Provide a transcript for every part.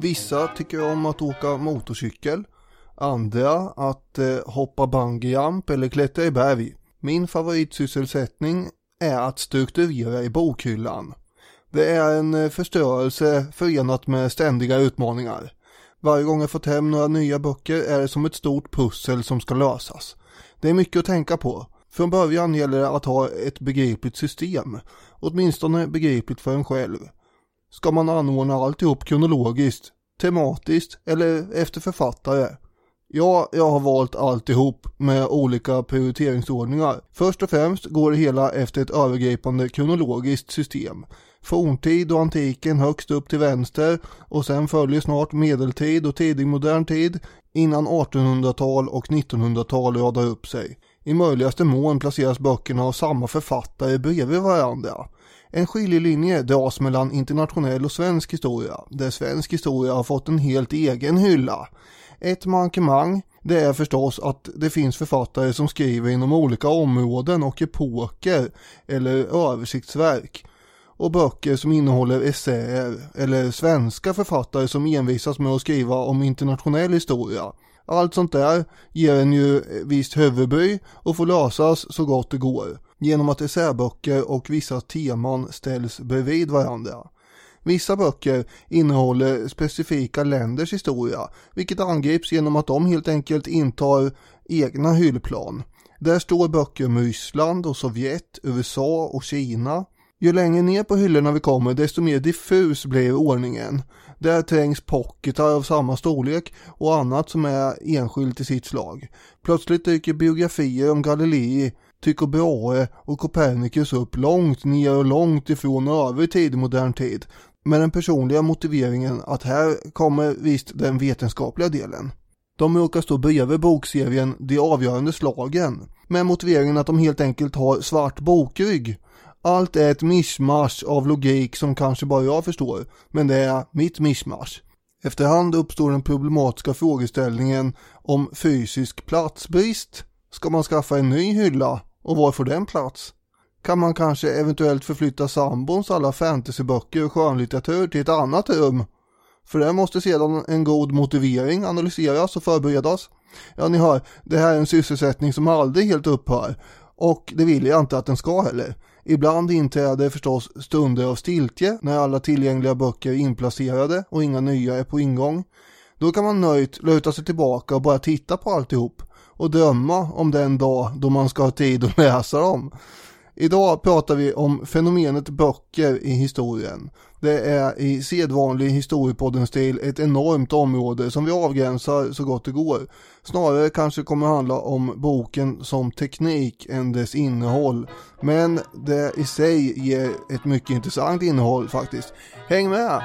Vissa tycker om att åka motorcykel. Andra att eh, hoppa bungyjump eller klättra i berg. Min favoritsysselsättning är att strukturera i bokhyllan. Det är en eh, förstörelse förenat med ständiga utmaningar. Varje gång jag fått hem några nya böcker är det som ett stort pussel som ska lösas. Det är mycket att tänka på. Från början gäller det att ha ett begripligt system, åtminstone begripligt för en själv. Ska man anordna alltihop kronologiskt, tematiskt eller efter författare? Ja, jag har valt alltihop med olika prioriteringsordningar. Först och främst går det hela efter ett övergripande kronologiskt system. Forntid och antiken högst upp till vänster och sen följer snart medeltid och tidig modern tid innan 1800-tal och 1900-tal radar upp sig. I möjligaste mån placeras böckerna av samma författare bredvid varandra. En skiljelinje dras mellan internationell och svensk historia, där svensk historia har fått en helt egen hylla. Ett mankemang, det är förstås att det finns författare som skriver inom olika områden och epoker eller översiktsverk och böcker som innehåller essäer eller svenska författare som envisas med att skriva om internationell historia. Allt sånt där ger en ju visst huvudbry och får lösas så gott det går genom att essäböcker och vissa teman ställs bredvid varandra. Vissa böcker innehåller specifika länders historia, vilket angrips genom att de helt enkelt intar egna hyllplan. Där står böcker om Ryssland och Sovjet, USA och Kina. Ju längre ner på hyllorna vi kommer desto mer diffus blir ordningen. Där trängs pocketar av samma storlek och annat som är enskilt i sitt slag. Plötsligt dyker biografier om Galilei, Tycho Brahe och Copernicus upp långt ner och långt ifrån övrig tid modern tid med den personliga motiveringen att här kommer visst den vetenskapliga delen. De råkar stå bredvid bokserien De avgörande slagen med motiveringen att de helt enkelt har svart bokrygg. Allt är ett mischmasch av logik som kanske bara jag förstår, men det är mitt mischmasch. Efterhand uppstår den problematiska frågeställningen om fysisk platsbrist. Ska man skaffa en ny hylla och var får den plats? kan man kanske eventuellt förflytta sambons alla fantasyböcker och skönlitteratur till ett annat rum. För det måste sedan en god motivering analyseras och förberedas. Ja, ni hör, det här är en sysselsättning som aldrig helt upphör. Och det vill jag inte att den ska heller. Ibland inträder förstås stunder av stiltje när alla tillgängliga böcker är inplacerade och inga nya är på ingång. Då kan man nöjt luta sig tillbaka och bara titta på alltihop och drömma om den dag då man ska ha tid att läsa dem. Idag pratar vi om fenomenet böcker i historien. Det är i sedvanlig historiepodden-stil ett enormt område som vi avgränsar så gott det går. Snarare kanske kommer handla om boken som teknik än dess innehåll. Men det i sig ger ett mycket intressant innehåll faktiskt. Häng med!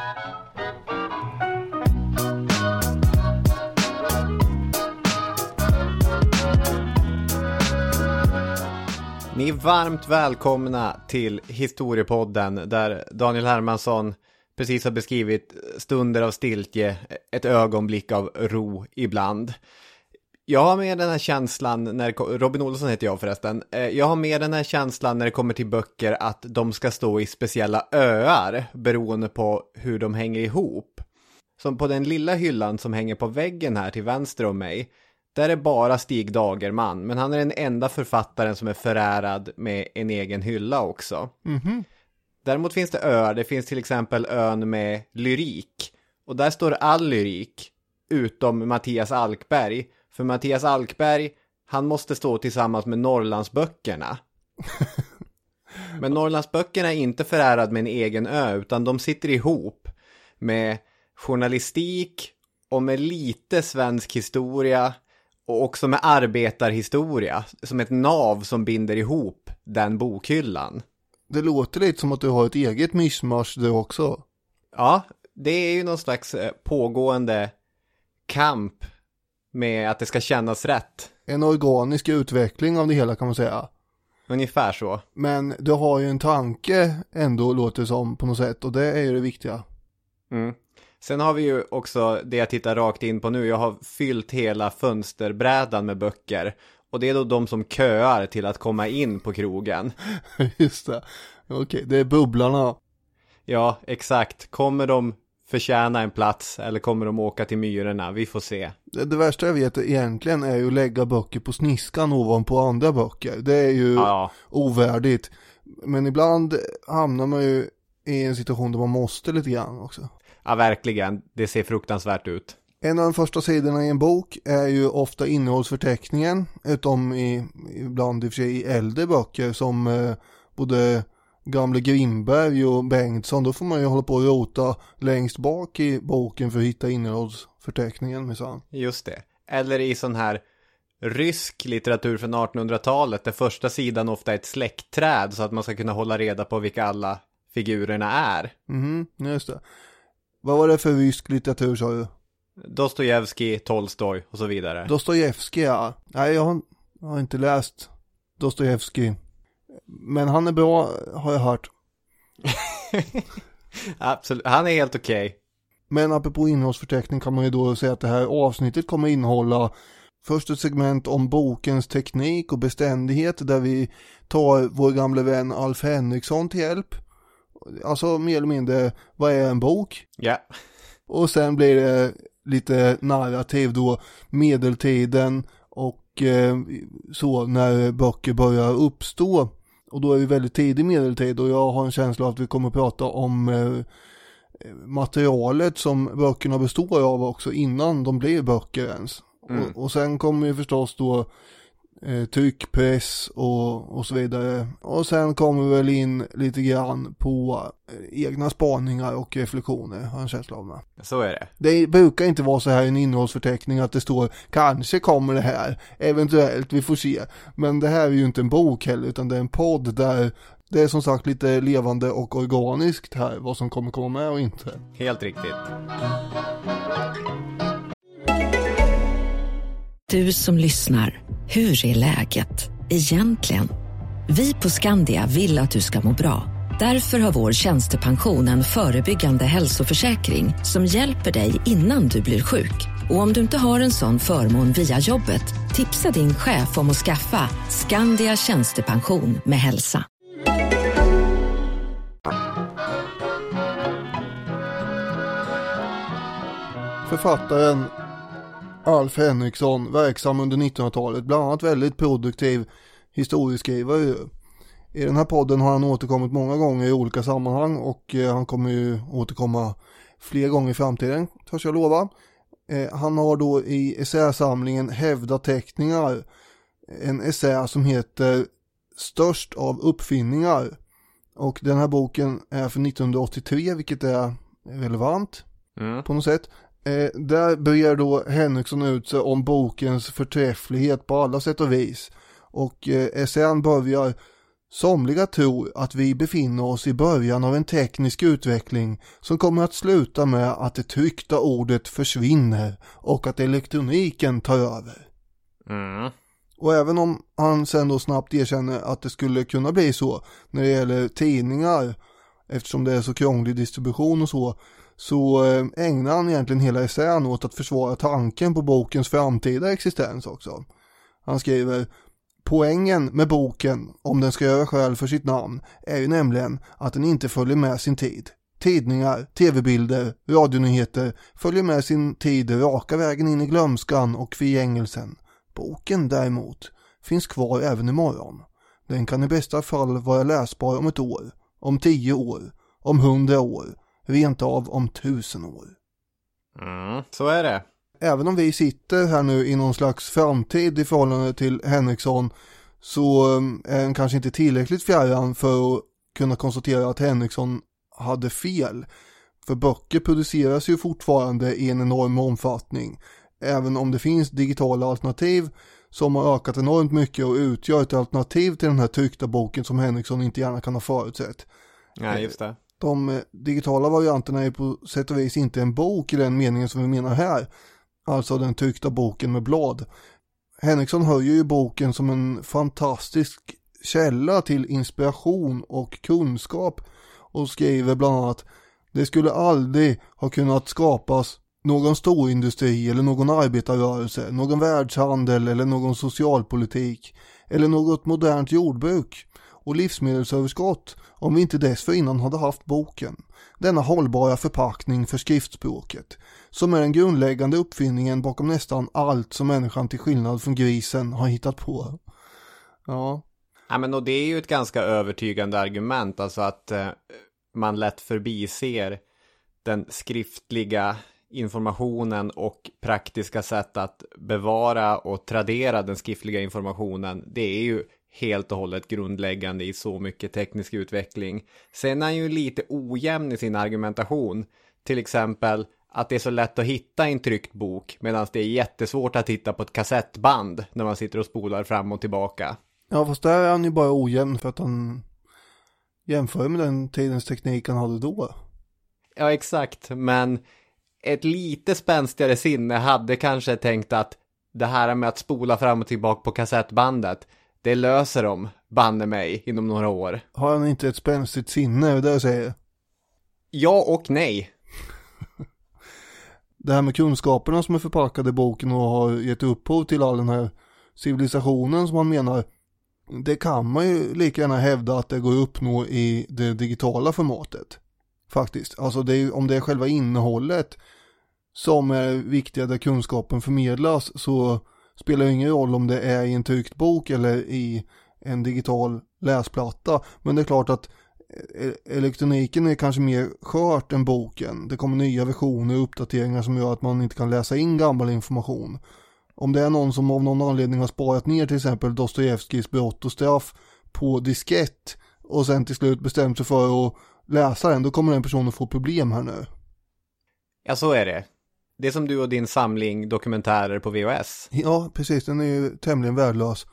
Ni är varmt välkomna till Historiepodden där Daniel Hermansson precis har beskrivit stunder av stiltje, ett ögonblick av ro ibland. Jag har med den här känslan, när, Robin Olsson heter jag förresten, eh, jag har med den här känslan när det kommer till böcker att de ska stå i speciella öar beroende på hur de hänger ihop. Som på den lilla hyllan som hänger på väggen här till vänster om mig där är bara Stig Dagerman, men han är den enda författaren som är förärad med en egen hylla också. Mm -hmm. Däremot finns det öar, det finns till exempel ön med lyrik. Och där står all lyrik, utom Mattias Alkberg. För Mattias Alkberg, han måste stå tillsammans med Norrlandsböckerna. Men Norrlandsböckerna är inte förärad med en egen ö, utan de sitter ihop med journalistik och med lite svensk historia och också med arbetarhistoria, som ett nav som binder ihop den bokhyllan. Det låter lite som att du har ett eget mischmasch du också. Ja, det är ju någon slags eh, pågående kamp med att det ska kännas rätt. En organisk utveckling av det hela kan man säga. Ungefär så. Men du har ju en tanke ändå låter det som på något sätt och det är ju det viktiga. Mm. Sen har vi ju också det jag tittar rakt in på nu. Jag har fyllt hela fönsterbrädan med böcker. Och det är då de som köar till att komma in på krogen. Just det. Okej, det är bubblarna. Ja, exakt. Kommer de förtjäna en plats eller kommer de åka till myrorna? Vi får se. Det, det värsta jag vet egentligen är ju att lägga böcker på sniskan ovanpå andra böcker. Det är ju Ja, ovärdigt. Men ibland hamnar man ju i en situation där man måste lite grann också. Ja verkligen. Det ser fruktansvärt ut. En av de första sidorna i en bok är ju ofta innehållsförteckningen, utom i, ibland i och för sig i äldre böcker som eh, både gamle Grimberg och Bengtsson, då får man ju hålla på och rota längst bak i boken för att hitta innehållsförteckningen minsann. Just det. Eller i sån här rysk litteratur från 1800-talet där första sidan ofta är ett släktträd så att man ska kunna hålla reda på vilka alla figurerna är. Mhm, just det. Vad var det för rysk litteratur sa du? Dostojevskij, Tolstoj och så vidare. Dostojevskij ja. Nej, jag har, jag har inte läst Dostojevskij. Men han är bra, har jag hört. Absolut, han är helt okej. Men apropå innehållsförteckning kan man ju då säga att det här avsnittet kommer innehålla först ett segment om bokens teknik och beständighet där vi tar vår gamle vän Alf Henriksson till hjälp. Alltså mer eller mindre, vad är en bok? Ja. Och sen blir det lite narrativ då, medeltiden och eh, så när böcker börjar uppstå. Och då är vi väldigt tidig medeltid och jag har en känsla av att vi kommer att prata om eh, materialet som böckerna består av också innan de blir böcker ens. Mm. Och, och sen kommer ju förstås då eh, tryckpress och, och så vidare. Och sen kommer vi väl in lite grann på eh, egna spaningar och reflektioner, har jag en känsla av. Med. Så är det. Det brukar inte vara så här i en innehållsförteckning att det står kanske kommer det här, eventuellt, vi får se. Men det här är ju inte en bok heller, utan det är en podd där det är som sagt lite levande och organiskt här, vad som kommer komma med och inte. Helt riktigt. Du som lyssnar, hur är läget? Egentligen? Vi på Skandia vill att du ska må bra. Därför har vår tjänstepension en förebyggande hälsoförsäkring som hjälper dig innan du blir sjuk. Och om du inte har en sån förmån via jobbet, tipsa din chef om att skaffa Skandia tjänstepension med hälsa. Författaren Alf Henriksson, verksam under 1900-talet, bland annat väldigt produktiv historieskrivare. I den här podden har han återkommit många gånger i olika sammanhang och eh, han kommer ju återkomma fler gånger i framtiden, törs jag lova. Eh, han har då i essäsamlingen Hävda teckningar en essä som heter Störst av uppfinningar. Och den här boken är för 1983, vilket är relevant Mm. på något sätt. Eh, där börjar då Henriksson ut sig om bokens förträfflighet på alla sätt och vis. Och eh, essän börjar Somliga tror att vi befinner oss i början av en teknisk utveckling som kommer att sluta med att det tryckta ordet försvinner och att elektroniken tar över. Mm. Och även om han sen då snabbt erkänner att det skulle kunna bli så när det gäller tidningar eftersom det är så krånglig distribution och så så eh, ägnar han egentligen hela essän åt att försvara tanken på bokens framtida existens också. Han skriver Poängen med boken, om den ska göra skäl för sitt namn, är ju nämligen att den inte följer med sin tid. Tidningar, tv-bilder, radionyheter följer med sin tid raka vägen in i glömskan och förgängelsen. Boken däremot finns kvar även imorgon. Den kan i bästa fall vara läsbar om ett år, om tio år, om hundra år, rent av om tusen år. Mm. Så är det. Även om vi sitter här nu i någon slags framtid i förhållande till Henriksson så um, är den kanske inte tillräckligt fjärran för att kunna konstatera att Henriksson hade fel. För böcker produceras ju fortfarande i en enorm omfattning. Även om det finns digitala alternativ som har ökat enormt mycket och utgör ett alternativ till den här tryckta boken som Henriksson inte gärna kan ha förutsett. Ja, just det. De digitala varianterna är på sätt och vis inte en bok i den meningen som vi menar här. Alltså den tryckta boken med blad. Henriksson höjer ju boken som en fantastisk källa till inspiration och kunskap och skriver bland annat Det skulle aldrig ha kunnat skapas någon storindustri eller någon arbetarrörelse, någon världshandel eller någon socialpolitik eller något modernt jordbruk och livsmedelsöverskott om vi inte dessförinnan hade haft boken. Denna hållbara förpackning för skriftspråket, som är den grundläggande uppfinningen bakom nästan allt som människan till skillnad från grisen har hittat på. Ja. Ja, men och det är ju ett ganska övertygande argument, alltså att eh, man lätt förbiser den skriftliga informationen och praktiska sätt att bevara och tradera den skriftliga informationen. Det är ju helt och hållet grundläggande i så mycket teknisk utveckling. Sen är han ju lite ojämn i sin argumentation. Till exempel att det är så lätt att hitta en tryckt bok medan det är jättesvårt att hitta på ett kassettband när man sitter och spolar fram och tillbaka. Ja, fast där är han ju bara ojämn för att han jämför med den tidens teknik han hade då. Ja, exakt, men ett lite spänstigare sinne hade kanske tänkt att det här med att spola fram och tillbaka på kassettbandet, det löser de, banne mig, inom några år. Har han inte ett spänstigt sinne, är det det jag säger? Ja och nej. det här med kunskaperna som är förpackade i boken och har gett upphov till all den här civilisationen som man menar, det kan man ju lika gärna hävda att det går att uppnå i det digitala formatet. Faktiskt, alltså det är, om det är själva innehållet som är viktiga där kunskapen förmedlas så spelar ju ingen roll om det är i en tryckt bok eller i en digital läsplatta. Men det är klart att eh, eh, elektroniken är kanske mer skört än boken. Det kommer nya versioner och uppdateringar som gör att man inte kan läsa in gammal information. Om det är någon som av någon anledning har sparat ner till exempel Dostojevskijs brott och straff på diskett och sen till slut bestämt sig för att läsa den, då kommer den personen få problem här nu. Ja, så är det. Det är som du och din samling dokumentärer på VHS. Ja, precis. Den är ju tämligen värdelös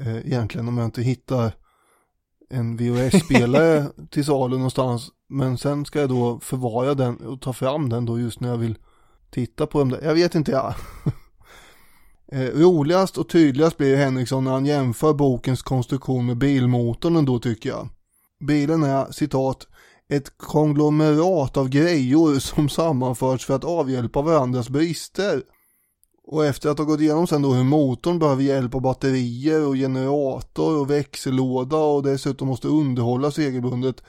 eh, egentligen om jag inte hittar en VHS-spelare till salu någonstans. Men sen ska jag då förvara den och ta fram den då just när jag vill titta på dem. Jag vet inte jag. eh, roligast och tydligast blir Henriksson när han jämför bokens konstruktion med bilmotorn ändå tycker jag. Bilen är citat ett konglomerat av grejor som sammanförts för att avhjälpa varandras brister. Och efter att ha gått igenom sen då hur motorn behöver hjälp av batterier och generator och växellåda och dessutom måste underhållas regelbundet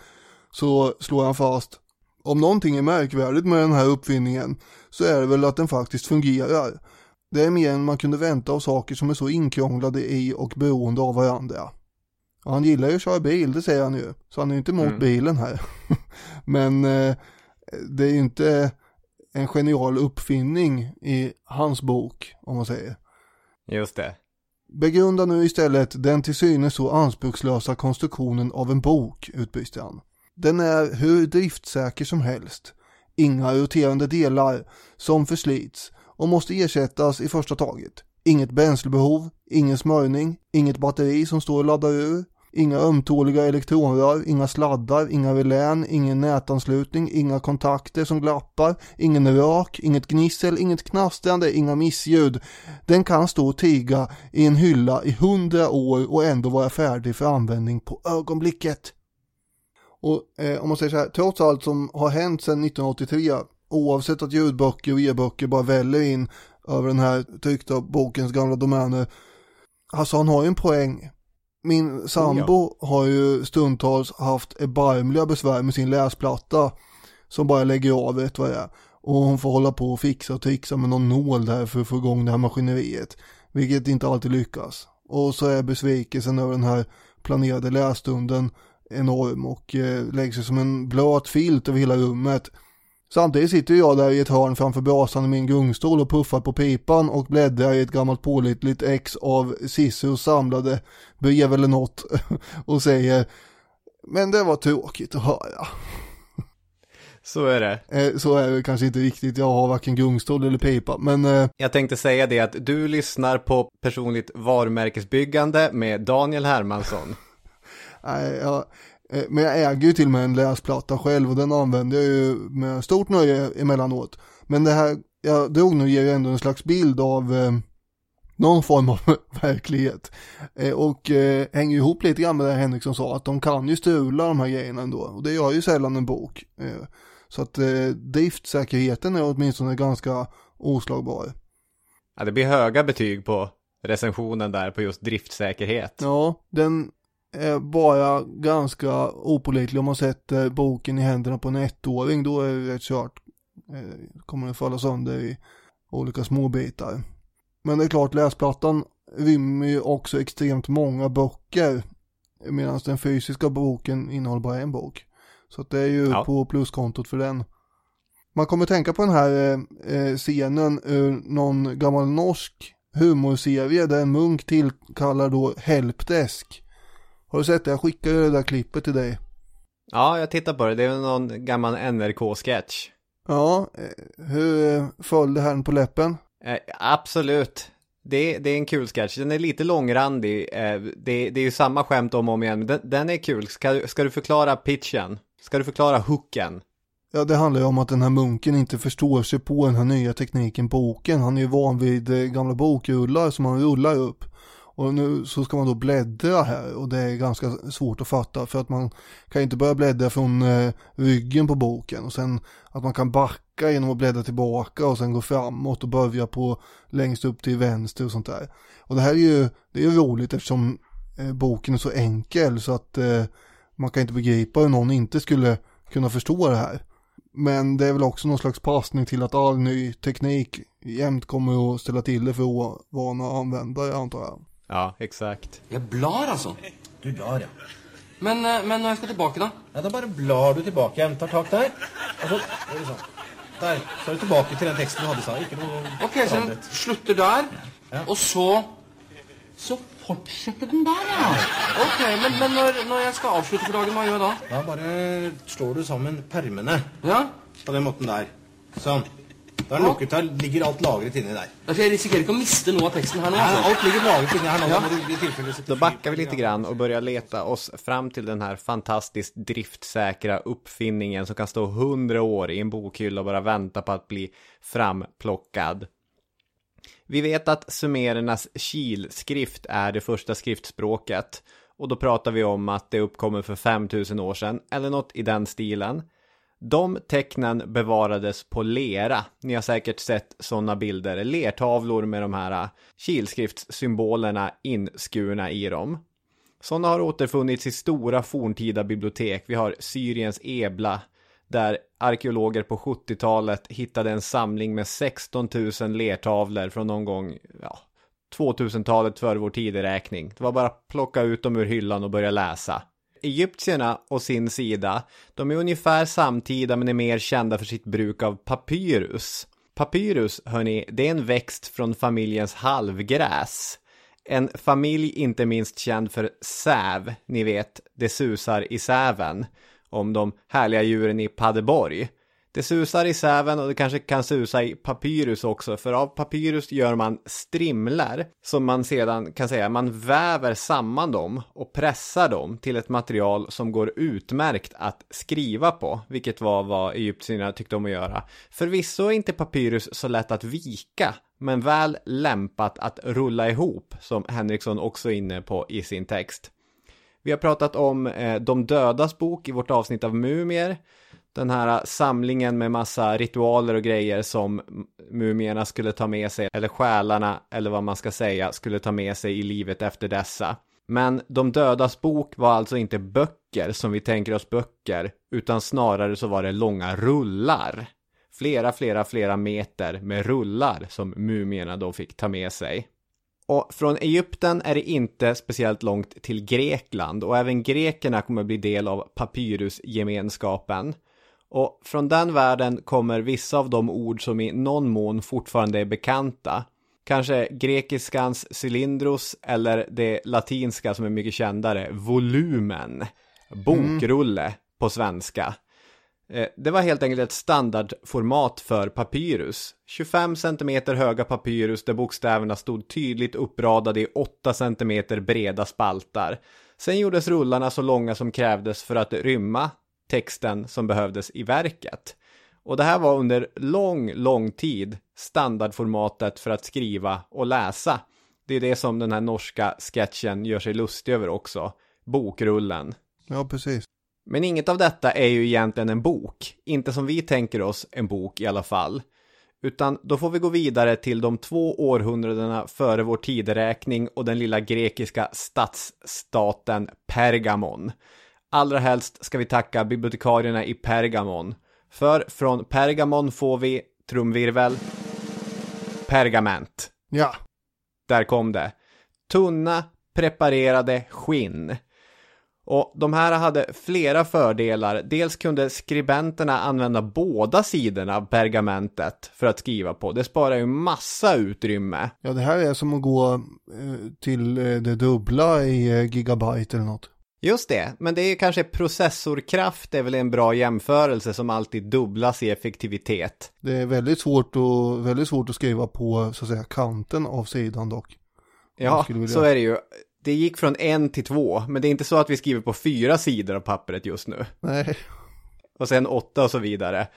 så slår han fast om någonting är märkvärdigt med den här uppfinningen så är det väl att den faktiskt fungerar. Det är mer än man kunde vänta av saker som är så inkrånglade i och beroende av varandra. Han gillar ju att köra bil, det säger han ju. Så han är ju inte emot mm. bilen här. Men eh, det är ju inte en genial uppfinning i hans bok, om man säger. Just det. Begrunda nu istället den till synes så anspråkslösa konstruktionen av en bok, utbrister han. Den är hur driftsäker som helst. Inga roterande delar som förslits och måste ersättas i första taget. Inget bränslebehov, ingen smörjning, inget batteri som står och laddar ur, Inga ömtåliga elektronrör, inga sladdar, inga relän, ingen nätanslutning, inga kontakter som glappar, ingen rak, inget gnissel, inget knastrande, inga missljud. Den kan stå och tiga i en hylla i hundra år och ändå vara färdig för användning på ögonblicket. Och eh, om man säger så här, trots allt som har hänt sedan 1983, oavsett att ljudböcker och e-böcker bara väller in över den här tryckta bokens gamla domäner, alltså han har ju en poäng. Min sambo oh, ja. har ju stundtals haft erbarmliga besvär med sin läsplatta som bara lägger av vet vad det är. Och hon får hålla på och fixa och trixa med någon nål där för att få igång det här maskineriet. Vilket inte alltid lyckas. Och så är besvikelsen över den här planerade lässtunden enorm och eh, lägger sig som en blöt filt över hela rummet. Samtidigt sitter jag där i ett hörn framför brasan i min gungstol och puffar på pipan och bläddrar i ett gammalt pålitligt ex av Cissos samlade brev eller något och säger Men det var tråkigt att höra. Så är det. Eh, så är det kanske inte riktigt, jag har varken gungstol eller pipa, men... Eh, jag tänkte säga det att du lyssnar på personligt varumärkesbyggande med Daniel Hermansson. Nej, jag, men jag äger ju till och med en läsplatta själv och den använder jag ju med stort nöje emellanåt. Men det här jag drog nu ger ju ändå en slags bild av eh, någon form av verklighet. Eh, och eh, hänger ihop lite grann med det Henriksson sa, att de kan ju strula de här grejerna ändå. Och det gör ju sällan en bok. Eh, så att eh, driftsäkerheten är åtminstone ganska oslagbar. Ja, det blir höga betyg på recensionen där på just driftsäkerhet. Ja, den är bara ganska opolitlig om man sätter boken i händerna på en ettåring. Då är det rätt kört. Eh, kommer den falla sönder i olika små bitar. Men det är klart, läsplattan rymmer ju också extremt många böcker. Medan den fysiska boken innehåller bara en bok. Så det är ju Ja. på pluskontot för den. Man kommer tänka på den här eh, eh, scenen ur någon gammal norsk humorserie där en munk tillkallar då Helpdesk. Har du sett det? Jag skickade det där klippet till dig. Ja, jag tittar på det. Det är någon gammal NRK-sketch. Ja, eh, hur eh, föll det här på läppen? Eh, absolut. Det, det är en kul sketch. Den är lite långrandig. Eh, det, det är ju samma skämt om och om igen. Men den, den är kul. Ska, ska du förklara pitchen? Ska du förklara hooken? Ja, det handlar ju om att den här munken inte förstår sig på den här nya tekniken boken. Han är ju van vid eh, gamla bokrullar som han rullar upp. Och nu så ska man då bläddra här och det är ganska svårt att fatta för att man kan ju inte börja bläddra från eh, ryggen på boken och sen att man kan backa genom att bläddra tillbaka och sen gå framåt och börja på längst upp till vänster och sånt där. Och det här är ju, det är ju roligt eftersom eh, boken är så enkel så att eh, man kan inte begripa hur någon inte skulle kunna förstå det här. Men det är väl också någon slags passning till att all ny teknik jämt kommer att ställa till det för ovana användare antar jag. Ja, exakt. Jeg blar, altså. Du blar, ja. Men, eh, men når jeg skal tilbake, da? ja. Da bare blar du tilbake igjen. Tar tak der. Og så gjør du sånn. Der. Så er du tilbake til den teksten du hadde i stad. Ikke noe Ok, så den forandret. slutter der, og så Så fortsetter den der, ja. Ok, Men, men når, når jeg skal avslutte for dagen, hva gjør jeg da? Da bare slår du sammen permene Ja? på den måten der. Sånn. Da lukket. Da ligger alt lagret inni der. For jeg risikerer ikke å miste noe av teksten her nå. Nei, Altså. alt ligger lagret inni her nå. Ja. Då backar vi lite grann och börjar leta oss fram till den här fantastiskt driftsäkra uppfinningen som kan stå hundra år i en bokhylla och bara vänta på att bli framplockad. Vi vet att sumerernas kilskrift är det första skriftspråket och då pratar vi om att det uppkommer för 5000 år sedan eller något i den stilen. De tecknen bevarades på lera. Ni har säkert sett sådana bilder. Lertavlor med de här äh, kilskriftssymbolerna inskurna i dem. Sådana har återfunnits i stora forntida bibliotek. Vi har Syriens Ebla, där arkeologer på 70-talet hittade en samling med 16 000 lertavlor från någon gång, ja, 2000-talet före vår tideräkning. Det var bara att plocka ut dem ur hyllan och börja läsa. Egyptierna å sin sida, de är ungefär samtida men är mer kända för sitt bruk av papyrus. Papyrus, hörni, det är en växt från familjens halvgräs. En familj inte minst känd för säv, ni vet, det susar i säven. Om de härliga djuren i Paderborg. Det susar i säven och det kanske kan susa i papyrus också, för av papyrus gör man strimlar som man sedan kan säga, man väver samman dem och pressar dem till ett material som går utmärkt att skriva på, vilket var vad egyptierna tyckte om att göra. Förvisso är inte papyrus så lätt att vika, men väl lämpat att rulla ihop, som Henriksson också är inne på i sin text. Vi har pratat om eh, De dödas bok i vårt avsnitt av Mumier. Den här samlingen med massa ritualer och grejer som mumierna skulle ta med sig, eller själarna, eller vad man ska säga, skulle ta med sig i livet efter dessa. Men De dödas bok var alltså inte böcker som vi tänker oss böcker, utan snarare så var det långa rullar. Flera, flera, flera meter med rullar som mumierna då fick ta med sig. Och från Egypten är det inte speciellt långt till Grekland och även grekerna kommer bli del av papyrusgemenskapen. Och från den världen kommer vissa av de ord som i någon mån fortfarande är bekanta. Kanske grekiskans cylindros eller det latinska som är mycket kändare, volumen Bokrulle på svenska. Eh, det var helt enkelt ett standardformat för papyrus. 25 cm höga papyrus där bokstäverna stod tydligt uppradade i 8 cm breda spaltar. Sen gjordes rullarna så långa som krävdes för att rymma texten som behövdes i verket. Och det här var under lång, lång tid standardformatet för att skriva och läsa. Det är det som den här norska sketchen gör sig lustig över också. Bokrullen. Ja, precis. Men inget av detta är ju egentligen en bok. Inte som vi tänker oss en bok i alla fall. Utan då får vi gå vidare till de två århundradena före vår tideräkning och den lilla grekiska stadsstaten Pergamon. Allra helst ska vi tacka bibliotekarierna i Pergamon. För från Pergamon får vi, trumvirvel, pergament. Ja, Där kom det. Tunna, preparerade skinn. Och de här hade flera fördelar. Dels kunde skribenterna använda båda sidorna av pergamentet för att skriva på. Det sparar ju massa utrymme. ja det här är som att gå eh, till eh, det dubbla i eh, gigabyte eller något. Just det, men det är kanske processorkraft är väl en bra jämförelse som alltid dubblas i effektivitet. Det är väldigt svårt, att, väldigt svårt att skriva på så att säga kanten av sidan dock. Ja, vilja- så är det ju. Det gick från en till två, men det är inte så att vi skriver på fyra sidor av pappret just nu. Nej, och sen åtta och så vidare.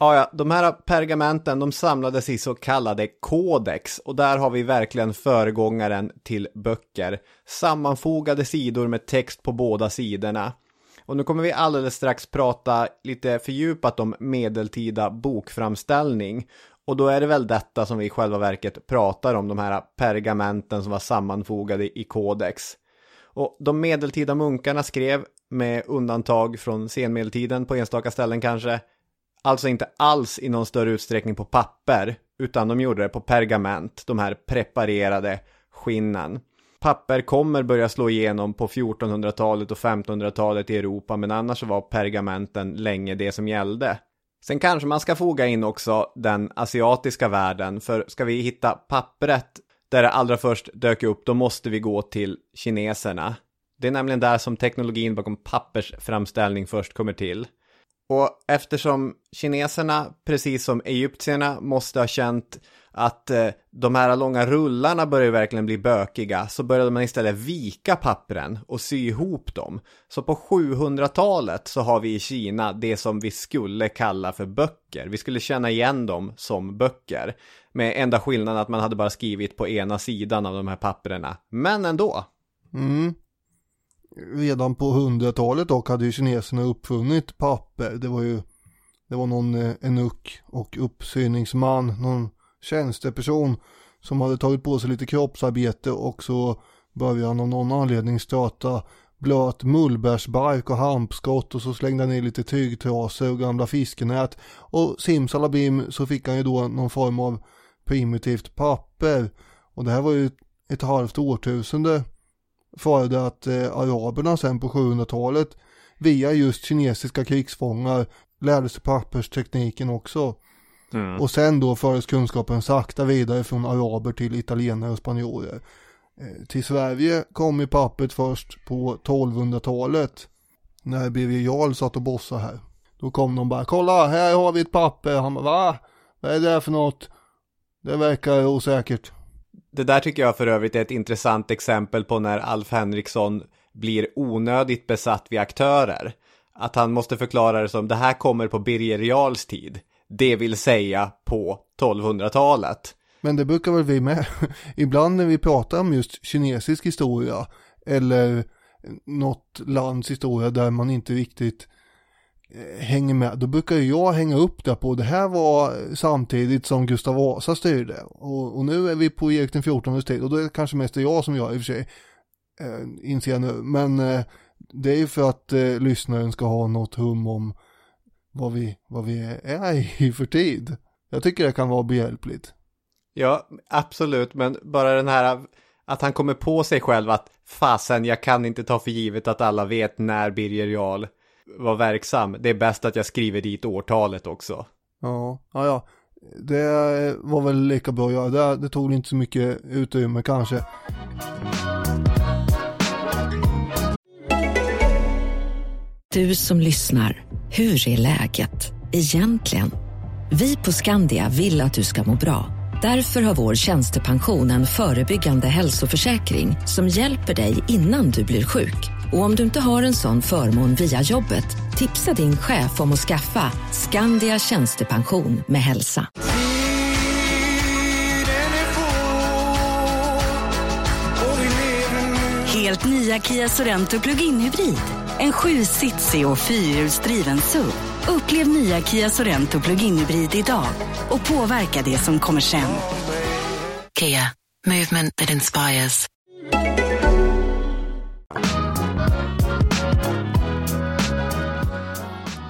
Ja, ja, de här pergamenten de samlades i så kallade kodex och där har vi verkligen föregångaren till böcker. Sammanfogade sidor med text på båda sidorna. Och nu kommer vi alldeles strax prata lite fördjupat om medeltida bokframställning. Och då är det väl detta som vi i själva verket pratar om, de här pergamenten som var sammanfogade i kodex. Och de medeltida munkarna skrev, med undantag från senmedeltiden på enstaka ställen kanske, alltså inte alls i någon större utsträckning på papper, utan de gjorde det på pergament, de här preparerade skinnen. Papper kommer börja slå igenom på 1400-talet och 1500-talet i Europa, men annars var pergamenten länge det som gällde. Sen kanske man ska foga in också den asiatiska världen, för ska vi hitta pappret där det allra först dök upp, då måste vi gå till kineserna. Det är nämligen där som teknologin bakom pappersframställning först kommer till. Och eftersom kineserna, precis som egyptierna, måste ha känt att eh, de här långa rullarna börjar verkligen bli bökiga så började man istället vika pappren och sy ihop dem. Så på 700-talet så har vi i Kina det som vi skulle kalla för böcker. Vi skulle känna igen dem som böcker. Med enda skillnaden att man hade bara skrivit på ena sidan av de här papperna. Men ändå. Mm. Redan på 100-talet dock hade ju kineserna uppfunnit papper. Det var ju det var någon eh, enuck och uppsyningsman, någon tjänsteperson som hade tagit på sig lite kroppsarbete och så började han av någon anledning stöta blöt mullbärsbark och hampskott och så slängde han ner lite tygtrasor och gamla fiskenät. Och simsalabim så fick han ju då någon form av primitivt papper. Och det här var ju ett halvt årtusende före det att eh, araberna sen på 700-talet via just kinesiska krigsfångar lärde sig papperstekniken också. Och sen då fördes kunskapen sakta vidare från araber till italienare och spanjorer. Eh, till Sverige kom ju pappret först på 1200-talet när Birger Jarl satt och bossade här. Då kom de bara, kolla här har vi ett papper. Han bara, va? Vad är det för något? Det verkar osäkert. Det där tycker jag för övrigt är ett intressant exempel på när Alf Henriksson blir onödigt besatt vid aktörer. Att han måste förklara det som det här kommer på Birger Jarls tid. Det vill säga på 1200-talet. Men det brukar väl vi med. Ibland när vi pratar om just kinesisk historia eller något lands historia där man inte riktigt Eh, hänger med. Då brukar ju jag hänga upp det på det här var samtidigt som Gustav Vasa styrde. Och, och nu är vi på Erik den 14 tid och då är det kanske mest jag som gör i och för sig. Eh, inser jag nu. Men eh, det är ju för att eh, lyssnaren ska ha något hum om vad vi, vad vi är i för tid. Jag tycker det kan vara behjälpligt. Ja, absolut, men bara den här att han kommer på sig själv att fasen, jag kan inte ta för givet att alla vet när Birger Jarl var verksam. Det är bäst att jag skriver dit årtalet också. Ja, ja, ja. Det var väl lika bra att göra. Det, det tog inte så mycket utrymme kanske. Du som lyssnar, hur är läget? Egentligen? Vi på Skandia vill att du ska må bra. Därför har vår tjänstepension en förebyggande hälsoförsäkring som hjälper dig innan du blir sjuk. Och om du inte har en sån förmån via jobbet, tipsa din chef om att skaffa Skandia tjänstepension med hälsa. Helt nya Kia Sorento plug-in hybrid. En sjusitzig och fyrhjulsdriven SUV. Upplev nya Kia Sorento plug-in hybrid idag och påverka det som kommer sen. Kia, movement that inspires.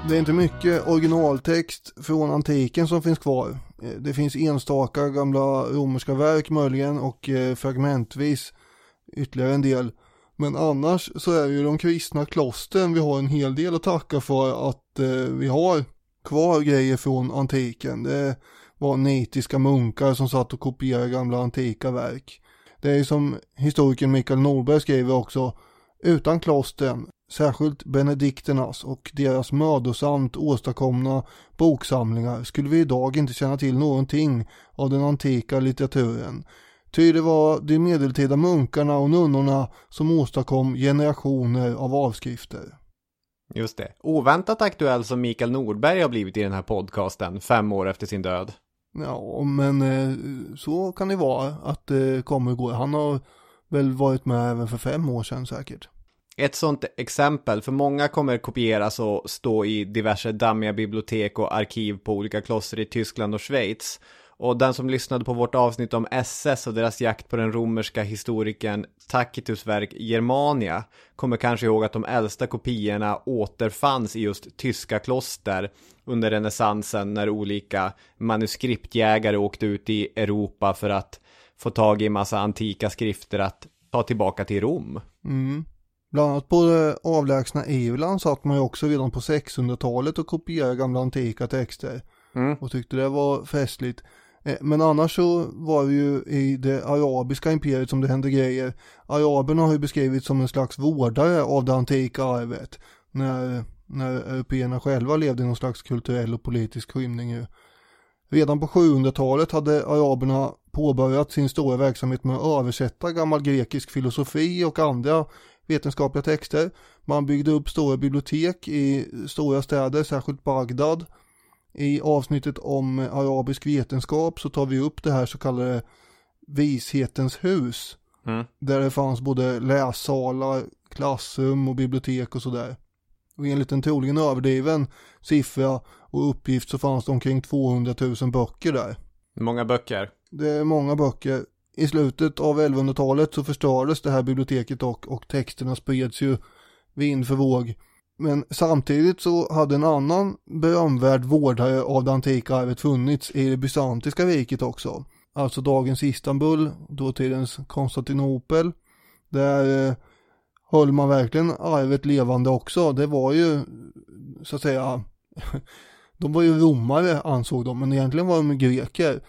Det är inte mycket originaltext från antiken som finns kvar. Eh, det finns enstaka gamla romerska verk möjligen och eh, fragmentvis ytterligare en del. Men annars så är det ju de kristna klostren vi har en hel del att tacka för att eh, vi har kvar grejer från antiken. Det var nitiska munkar som satt och kopierade gamla antika verk. Det är ju som historikern Mikael Norberg skriver också, utan klostren, särskilt benedikternas och deras mödosamt åstadkomna boksamlingar skulle vi idag inte känna till någonting av den antika litteraturen. Ty det var de medeltida munkarna och nunnorna som åstadkom generationer av avskrifter. Just det. Oväntat aktuell som Mikael Nordberg har blivit i den här podcasten fem år efter sin död. Ja, men eh, så kan det vara att det kommer och går. Han har väl varit med även för fem år sedan säkert. Ett sånt exempel, för många kommer kopieras och stå i diverse dammiga bibliotek och arkiv på olika kloster i Tyskland och Schweiz. Och den som lyssnade på vårt avsnitt om SS och deras jakt på den romerska historikern Tacitus verk Germania kommer kanske ihåg att de äldsta kopiorna återfanns i just tyska kloster under renässansen när olika manuskriptjägare åkte ut i Europa för att få tag i massa antika skrifter att ta tillbaka till Rom. Mm. Bland annat på det avlägsna Irland satt man ju också redan på 600-talet och kopierade gamla antika texter. Mm. Och tyckte det var festligt. Eh, Men annars så var det ju i det arabiska imperiet som det hände grejer. Araberna har ju beskrivits som en slags vårdare av det antika arvet. När, när européerna själva levde i någon slags kulturell och politisk skymning ju. Redan på 700-talet hade araberna påbörjat sin stora verksamhet med att översätta gammal grekisk filosofi och andra vetenskapliga texter. Man byggde upp stora bibliotek i stora städer, särskilt Bagdad. I avsnittet om arabisk vetenskap så tar vi upp det här så kallade vishetens hus. Mm. Där det fanns både lässalar, klassrum och bibliotek och sådär. Och enligt en troligen överdriven siffra och uppgift så fanns det omkring 200 000 böcker där. Många böcker. Det är många böcker. I slutet av 1100-talet så förstördes det här biblioteket och, och texterna spreds ju vind för våg. Men samtidigt så hade en annan berömvärd vårdare av det antika arvet funnits i det bysantiska riket också. Alltså dagens Istanbul, dåtidens Konstantinopel. Där eh, höll man verkligen arvet levande också. Det var ju så att säga, de var ju romare ansåg de, men egentligen var de greker.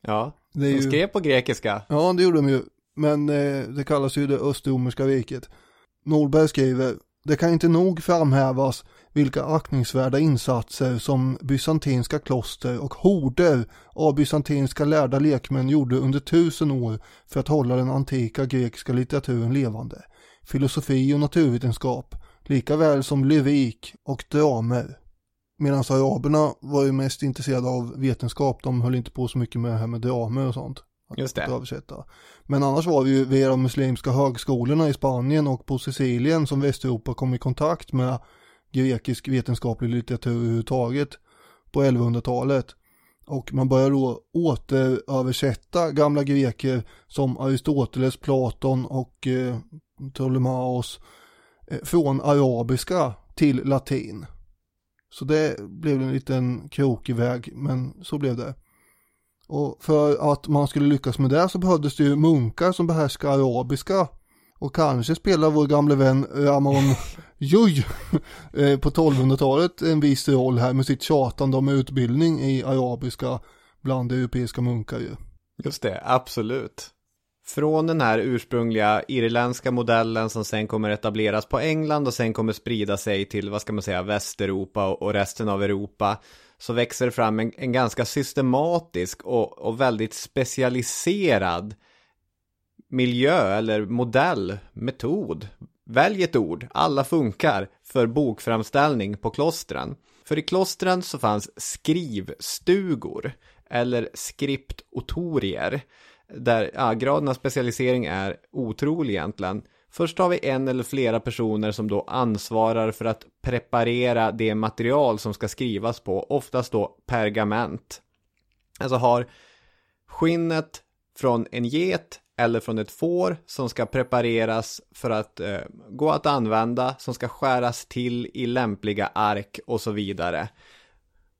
Ja, det de ju... skrev på grekiska. Ja, det gjorde de ju. Men eh, det kallas ju det östromerska riket. Norberg skriver, det kan inte nog framhävas vilka aktningsvärda insatser som bysantinska kloster och horder av bysantinska lärda lekmän gjorde under tusen år för att hålla den antika grekiska litteraturen levande. Filosofi och naturvetenskap, lika väl som lyrik och dramer. Medan araberna var ju mest intresserade av vetenskap, de höll inte på så mycket med det här med dramer och sånt. Just det. Att översätta. Men annars var det ju via de muslimska högskolorna i Spanien och på Sicilien som Västeuropa kom i kontakt med grekisk vetenskaplig litteratur överhuvudtaget på 1100-talet. Och man började då återöversätta gamla greker som Aristoteles, Platon och eh, Ptolemaos eh, från arabiska till latin. Så det blev en liten krokig väg, men så blev det. Och för att man skulle lyckas med det så behövdes det ju munkar som behärskar arabiska. Och kanske spelar vår gamle vän Ramon Juj eh, på 1200-talet en viss roll här med sitt tjatande om utbildning i arabiska bland europeiska munkar ju. Just det, absolut. Från den här ursprungliga irländska modellen som sen kommer etableras på England och sen kommer sprida sig till, vad ska man säga, Västeuropa och, resten av Europa så växer det fram en, en ganska systematisk och, och väldigt specialiserad miljö eller modell, metod. Välj ett ord, alla funkar för bokframställning på klostren. För i klostren så fanns skrivstugor eller skriptotorier där ja, graden av specialisering är otrolig egentligen. Först har vi en eller flera personer som då ansvarar för att preparera det material som ska skrivas på, oftast då pergament. Alltså har skinnet från en get eller från ett får som ska prepareras för att eh, gå att använda, som ska skäras till i lämpliga ark och så vidare.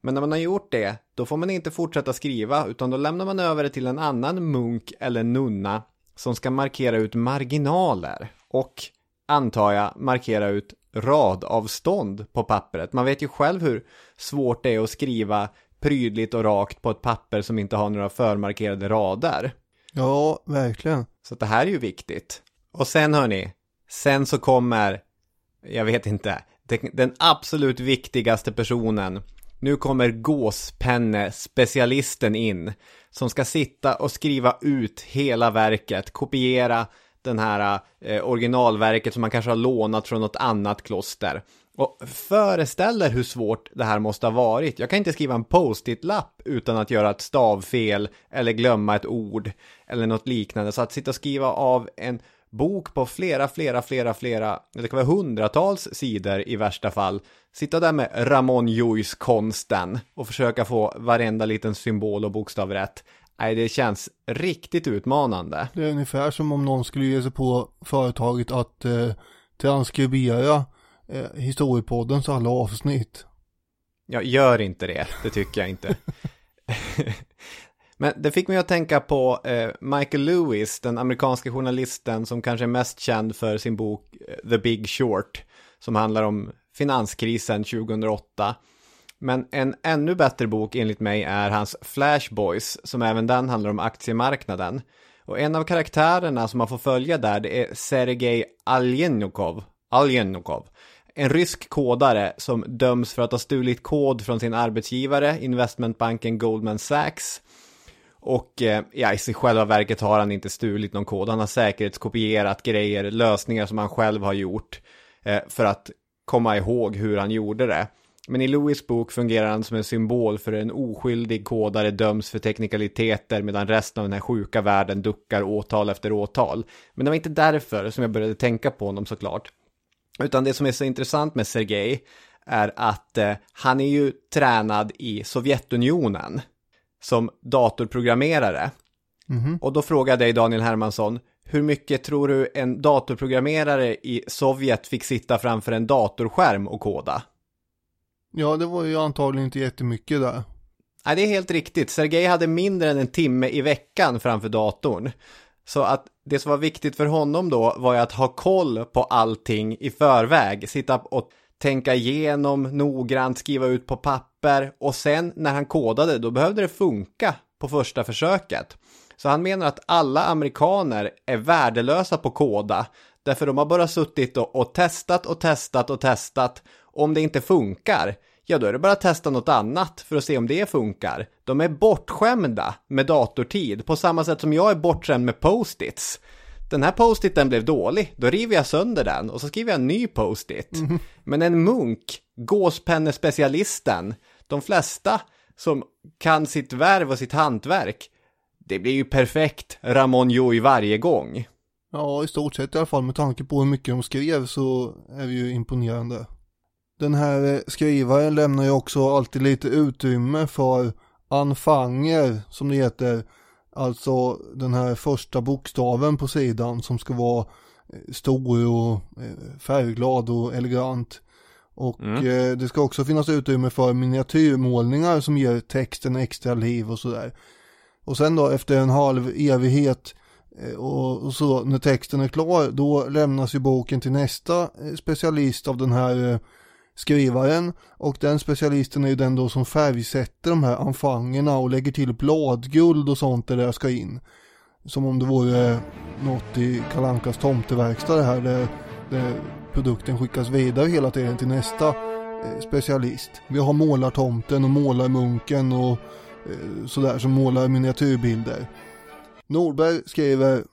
Men när man har gjort det, då får man inte fortsätta skriva, utan då lämnar man över det till en annan munk eller nunna som ska markera ut marginaler och, antar jag, markera ut radavstånd på pappret. Man vet ju själv hur svårt det är att skriva prydligt och rakt på ett papper som inte har några förmarkerade rader. Ja, verkligen. Så det här är ju viktigt. Och sen hörni, sen så kommer, jag vet inte, den, den absolut viktigaste personen. Nu kommer gåspenne-specialisten in. Som ska sitta och skriva ut hela verket, kopiera den här eh, originalverket som man kanske har lånat från något annat kloster. Och föreställer hur svårt det här måste ha varit. Jag kan inte skriva en post-it-lapp utan att göra ett stavfel eller glömma ett ord eller något liknande. Så att sitta och skriva av en bok på flera, flera, flera, flera, det kan vara hundratals sidor i värsta fall. Sitta där med Ramon Lluis konsten och försöka få varenda liten symbol och bokstav rätt. Nej, det känns riktigt utmanande. Det är ungefär som om någon skulle ge sig på företaget att eh, transkribera eh, historiepoddens alla avsnitt. Ja, gör inte det. Det tycker jag inte. Men det fick mig att tänka på eh, Michael Lewis, den amerikanska journalisten som kanske är mest känd för sin bok eh, The Big Short, som handlar om finanskrisen 2008. Men en ännu bättre bok enligt mig är hans Flash Boys, som även den handlar om aktiemarknaden. Och en av karaktärerna som man får följa där, det är Sergej Aljenukov. Aljenukov. En rysk kodare som döms för att ha stulit kod från sin arbetsgivare, investmentbanken Goldman Sachs. Och eh, ja, i sig själva verket har han inte stulit någon kod. Han har säkerhetskopierat grejer, lösningar som han själv har gjort. Eh, för att komma ihåg hur han gjorde det. Men i Lewis bok fungerar han som en symbol för en oskyldig kodare döms för teknikaliteter medan resten av den här sjuka världen duckar åtal efter åtal. Men det var inte därför som jag började tänka på honom såklart. Utan det som är så intressant med Sergej är att eh, han är ju tränad i Sovjetunionen som datorprogrammerare. Mhm. Och då frågar jag dig Daniel Hermansson, hur mycket tror du en datorprogrammerare i Sovjet fick sitta framför en datorskärm och koda? Ja, det var ju antagligen inte jättemycket där. Nej, det är helt riktigt. Sergej hade mindre än en timme i veckan framför datorn. Så att det som var viktigt för honom då var ju att ha koll på allting i förväg. Sitta och tänka igenom noggrant, skriva ut på papper och sen när han kodade då behövde det funka på första försöket. Så han menar att alla amerikaner är värdelösa på koda därför de har bara suttit och, och testat och testat och testat. Om det inte funkar, ja då är det bara att testa något annat för att se om det funkar. De är bortskämda med datortid på samma sätt som jag är bortskämd med post-its. Den här post-iten blev dålig, då river jag sönder den och så skriver jag en ny post-it. Men en munk, gåspennespecialisten, de flesta som kan sitt värv och sitt hantverk, det blir ju perfekt Ramon Joy varje gång. Ja, i stort sett i alla fall med tanke på hur mycket de skrev så är det ju imponerande. Den här eh, skrivaren lämnar ju också alltid lite utrymme för anfanger som det heter. Alltså den här första bokstaven på sidan som ska vara eh, stor och eh, färgglad och elegant. Och Mm. eh, det ska också finnas utrymme för miniatyrmålningar som ger texten extra liv och sådär. Och sen då efter en halv evighet eh, och, och så när texten är klar då lämnas ju boken till nästa specialist av den här skrivaren och den specialisten är ju den då som färgsätter de här anfangerna och lägger till bladguld och sånt där det ska in. Som om det vore något i Kalankas tomteverkstad det här där, där produkten skickas vidare hela tiden till nästa eh, specialist. Vi har målartomten och målarmunken och eh, sådär som målar miniatyrbilder. Norberg skriver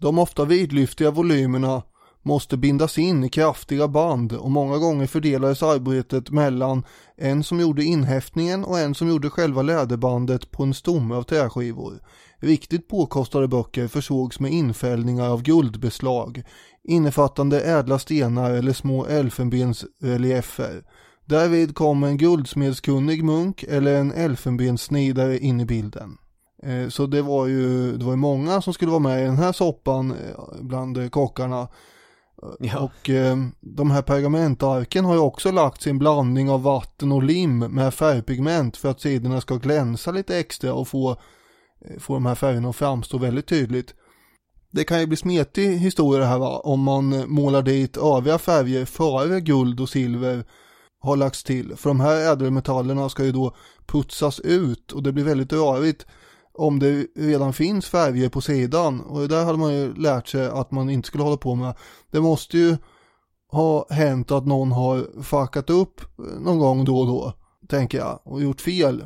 De ofta vidlyftiga volymerna måste bindas in i kraftiga band och många gånger fördelades arbetet mellan en som gjorde inhäftningen och en som gjorde själva läderbandet på en stomme av träskivor. Riktigt påkostade böcker försågs med infällningar av guldbeslag, innefattande ädla stenar eller små elfenbensreliefer. Därvid kom en guldsmedskunnig munk eller en elfenbenssnidare in i bilden. Eh, så det var ju det var många som skulle vara med i den här soppan eh, bland eh, kockarna. Ja. Och eh, de här pergamentarken har ju också lagt sin blandning av vatten och lim med färgpigment för att sidorna ska glänsa lite extra och få, eh, få de här färgerna att framstå väldigt tydligt. Det kan ju bli smetig historia det här va, om man målar dit övriga färger före guld och silver har lagts till. För de här ädelmetallerna ska ju då putsas ut och det blir väldigt rörigt om det redan finns färger på sidan. Och det där hade man ju lärt sig att man inte skulle hålla på med. Det måste ju ha hänt att någon har fuckat upp någon gång då och då, tänker jag, och gjort fel.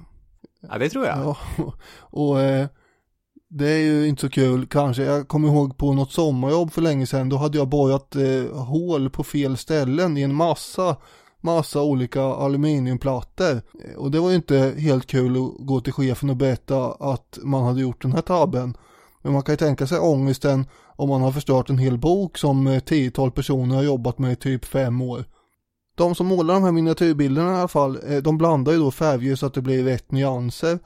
Ja, det tror jag. Ja, och eh, det är ju inte så kul kanske. Jag kommer ihåg på något sommarjobb för länge sedan, då hade jag borrat eh, hål på fel ställen i en massa, massa olika aluminiumplattor. Och det var ju inte helt kul att gå till chefen och berätta att man hade gjort den här tabben. Men man kan ju tänka sig ångesten om man har förstört en hel bok som eh, tiotal personer har jobbat med i typ fem år. De som målar de här miniatyrbilderna i alla fall, eh, de blandar ju då färger så att det blir rätt nyanser.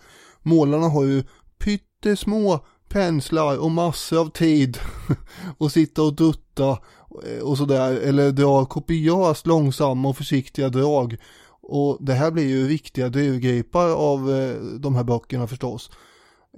Målarna har ju pyttesmå penslar och massor av tid och sitta och dutta Eh, och sådär, eller drar kopiöst långsamma och försiktiga drag. Och det här blir ju viktiga druvgripar av eh, de här böckerna förstås.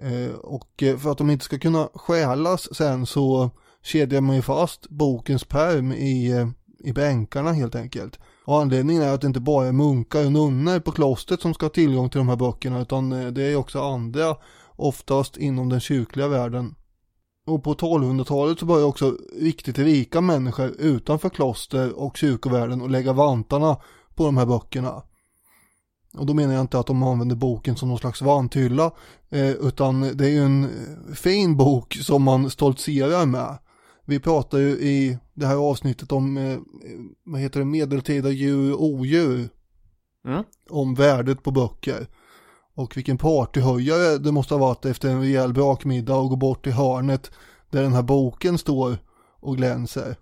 Eh, Och eh, för att de inte ska kunna stjälas sen så kedjar man ju fast bokens pärm i, eh, i bänkarna helt enkelt. Och anledningen är att det inte bara är munkar och nunnor på klostret som ska ha tillgång till de här böckerna utan eh, det är också andra, oftast inom den kyrkliga världen. Och på 1200-talet så började också riktigt rika människor utanför kloster och kyrkovärlden att lägga vantarna på de här böckerna. Och då menar jag inte att de använder boken som någon slags vanthylla, eh, utan det är ju en eh, fin bok som man stoltserar med. Vi pratar ju i det här avsnittet om, eh, vad heter det, medeltida djur och odjur. Mm. Om värdet på böcker. Och vilken partyhöjare det måste ha varit efter en rejäl brakmiddag och gå bort till hörnet där den här boken står och glänser.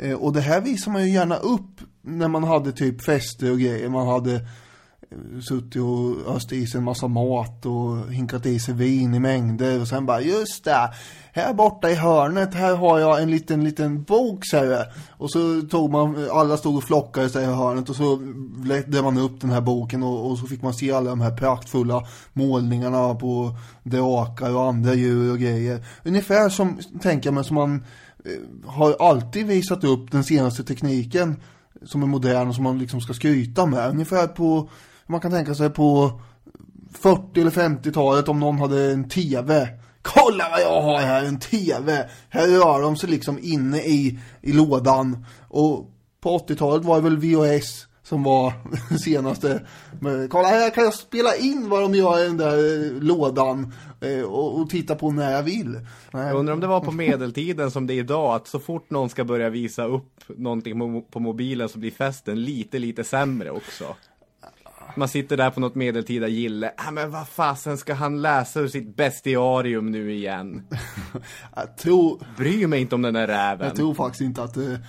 Eh, och det här visar man ju gärna upp när man hade typ fester och grejer. Man hade suttit och öst i sig en massa mat och hinkat i sig vin i mängder och sen bara just det, här borta i hörnet här har jag en liten liten bok säger jag. Och så tog man, alla stod och flockade sig i hörnet och så ledde man upp den här boken och, och så fick man se alla de här praktfulla målningarna på drakar och andra djur och grejer. Ungefär som, tänker jag mig, som man eh, har alltid visat upp den senaste tekniken som är modern och som man liksom ska skryta med. Ungefär på, man kan tänka sig på 40 eller 50-talet om någon hade en TV. Kolla vad jag har här, en TV. Här rör de sig liksom inne i, i lådan. Och på 80-talet var det väl VHS som var senaste. Men, kolla här kan jag spela in vad de gör i den där eh, lådan. Eh, och, och titta på när jag vill. Nej. Jag undrar om det var på medeltiden som det är idag, att så fort någon ska börja visa upp någonting på mobilen så blir festen lite, lite sämre också. Man sitter där på något medeltida gille, ah, men vad fasen ska han läsa ur sitt bestiarium nu igen? Jag tror, Bryr mig inte om den där räven. jag tror faktiskt inte att det...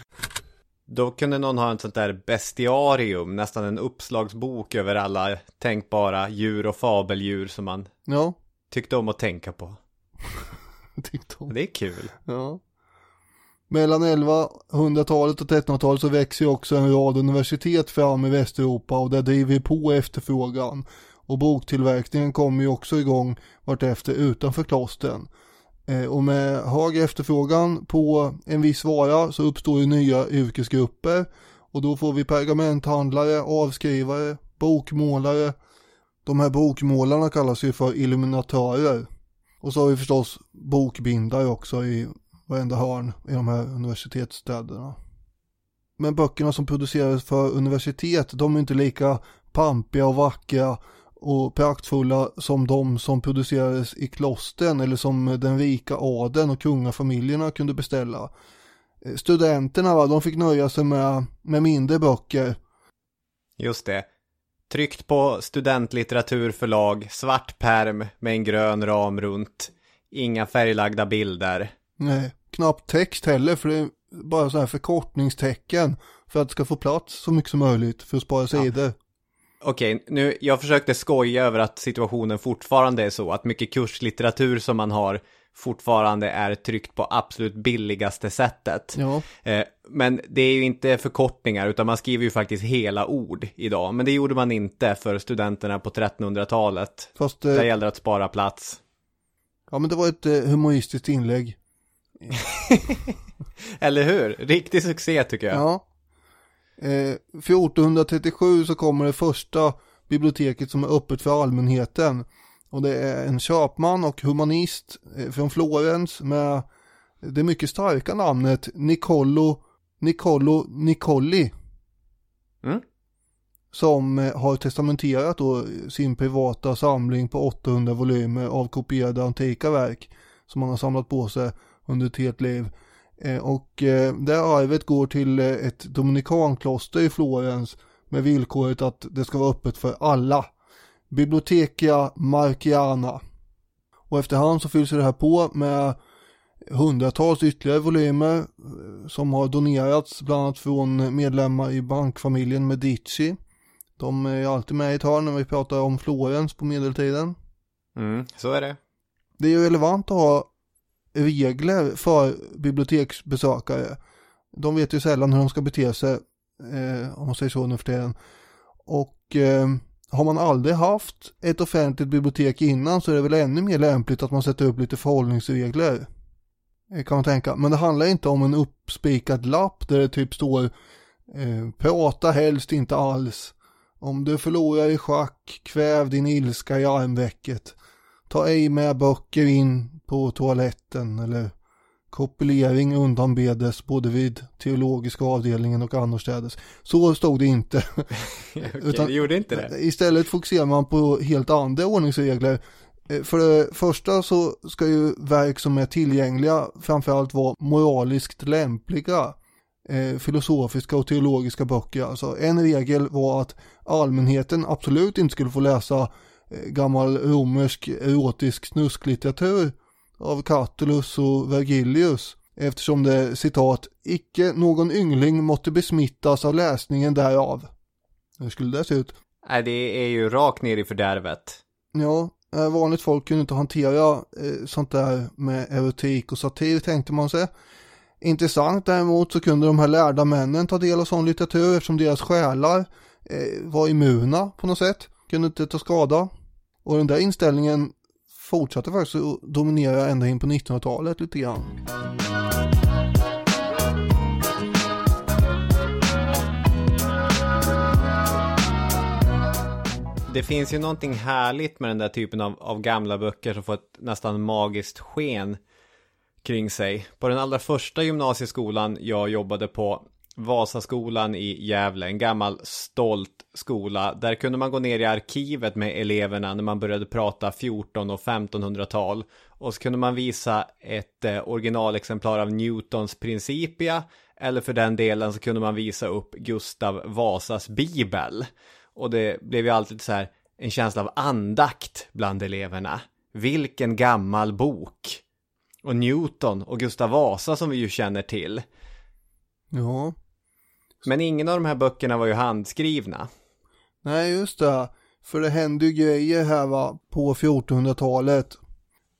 Då kunde någon ha en sånt där bestiarium, nästan en uppslagsbok över alla tänkbara djur och fabeldjur som man Ja, tyckte om att tänka på. tyckte om. Det är kul. Ja. Mellan 1100-talet och 1300-talet så växer ju också en rad universitet fram i Västeuropa och där driver på efterfrågan. Och boktillverkningen kommer ju också igång vartefter utanför klostren. Eh, och med hög efterfrågan på en viss vara så uppstår ju nya yrkesgrupper. Och då får vi pergamenthandlare, avskrivare, bokmålare. De här bokmålarna kallas ju för illuminatörer. Och så har vi förstås bokbindare också i varenda hörn i de här universitetsstäderna. Men böckerna som produceras för universitet, de är inte lika pampiga och vackra och praktfulla som de som producerades i klostren eller som den rika adeln och kungafamiljerna kunde beställa. studenterna va, de fick nöja sig med, med mindre böcker. Just det. Tryckt på studentlitteraturförlag, svart perm med en grön ram runt. Inga färglagda bilder. Nej, knappt text heller för det är bara så här förkortningstecken för att det ska få plats så mycket som möjligt för att spara sidor. Okej, nu, jag försökte skoja över att situationen fortfarande är så, att mycket kurslitteratur som man har fortfarande är tryckt på absolut billigaste sättet. Ja, Eh, men det är ju inte förkortningar, utan man skriver ju faktiskt hela ord idag. Men det gjorde man inte för studenterna på 1300-talet. fast Där eh, gällde det att spara plats. ja, men det var ett eh, humoristiskt inlägg. Eller hur? Riktig succé tycker jag. Ja. Eh, 1437 så kommer det första biblioteket som är öppet för allmänheten. Och det är en köpman och humanist eh, från Florens med det mycket starka namnet Niccolo, Niccolo Niccoli. Mm. Som eh, har testamenterat då sin privata samling på 800 volymer av kopierade antika verk. Som han har samlat på sig under ett helt liv. Eh, Och eh, det arvet går till eh, ett dominikankloster i Florens med villkoret att det ska vara öppet för alla. Bibliotekia Marciana. Och efterhand så fylls det här på med hundratals ytterligare volymer som har donerats bland annat från medlemmar i bankfamiljen Medici. De är alltid med i ett hörn när vi pratar om Florens på medeltiden. Mm, så är det. Det är ju relevant att ha regler för biblioteksbesökare. De vet ju sällan hur de ska bete sig, eh, om man säger så nu för tiden. Och eh, har man aldrig haft ett offentligt bibliotek innan så är det väl ännu mer lämpligt att man sätter upp lite förhållningsregler. eh, Kan man tänka. Men det handlar inte om en uppspikad lapp där det typ står eh, prata helst inte alls. Om du förlorar i schack, kväv din ilska i armvecket. Ta ej med böcker in på toaletten eller kopulering undanbedes både vid teologiska avdelningen och annorstädes. Så stod det inte. Okej, Utan- det gjorde inte det. Istället fokuserar man på helt andra ordningsregler. Eh, För det första så ska ju verk som är tillgängliga framförallt vara moraliskt lämpliga. Eh, filosofiska och teologiska böcker. Alltså en regel var att allmänheten absolut inte skulle få läsa eh, gammal romersk erotisk snusklitteratur av Catullus och Vergilius eftersom det citat icke någon yngling måtte besmittas av läsningen därav. Hur skulle det se ut? Nej, det är ju rakt ner i fördärvet. Ja, eh, vanligt folk kunde inte hantera eh, sånt där med erotik och satir tänkte man sig. Intressant däremot så kunde de här lärda männen ta del av sån litteratur eftersom deras själar eh, var immuna på något sätt. Kunde inte ta skada. Och den där inställningen fortsatte faktiskt att dominera ända in på 1900-talet lite grann. Det finns ju någonting härligt med den där typen av, av gamla böcker som får ett nästan magiskt sken kring sig. På den allra första gymnasieskolan jag jobbade på, Vasaskolan i Gävle, en gammal stolt skola. Där kunde man gå ner i arkivet med eleverna när man började prata 14 och 1500-tal. Och så kunde man visa ett eh, originalexemplar av Newtons Principia. Eller för den delen så kunde man visa upp Gustav Vasas bibel. Och det blev ju alltid så här en känsla av andakt bland eleverna. Vilken gammal bok! Och Newton och Gustav Vasa som vi ju känner till. Ja, men ingen av de här böckerna var ju handskrivna. nej just det. För det hände ju grejer här va på 1400-talet.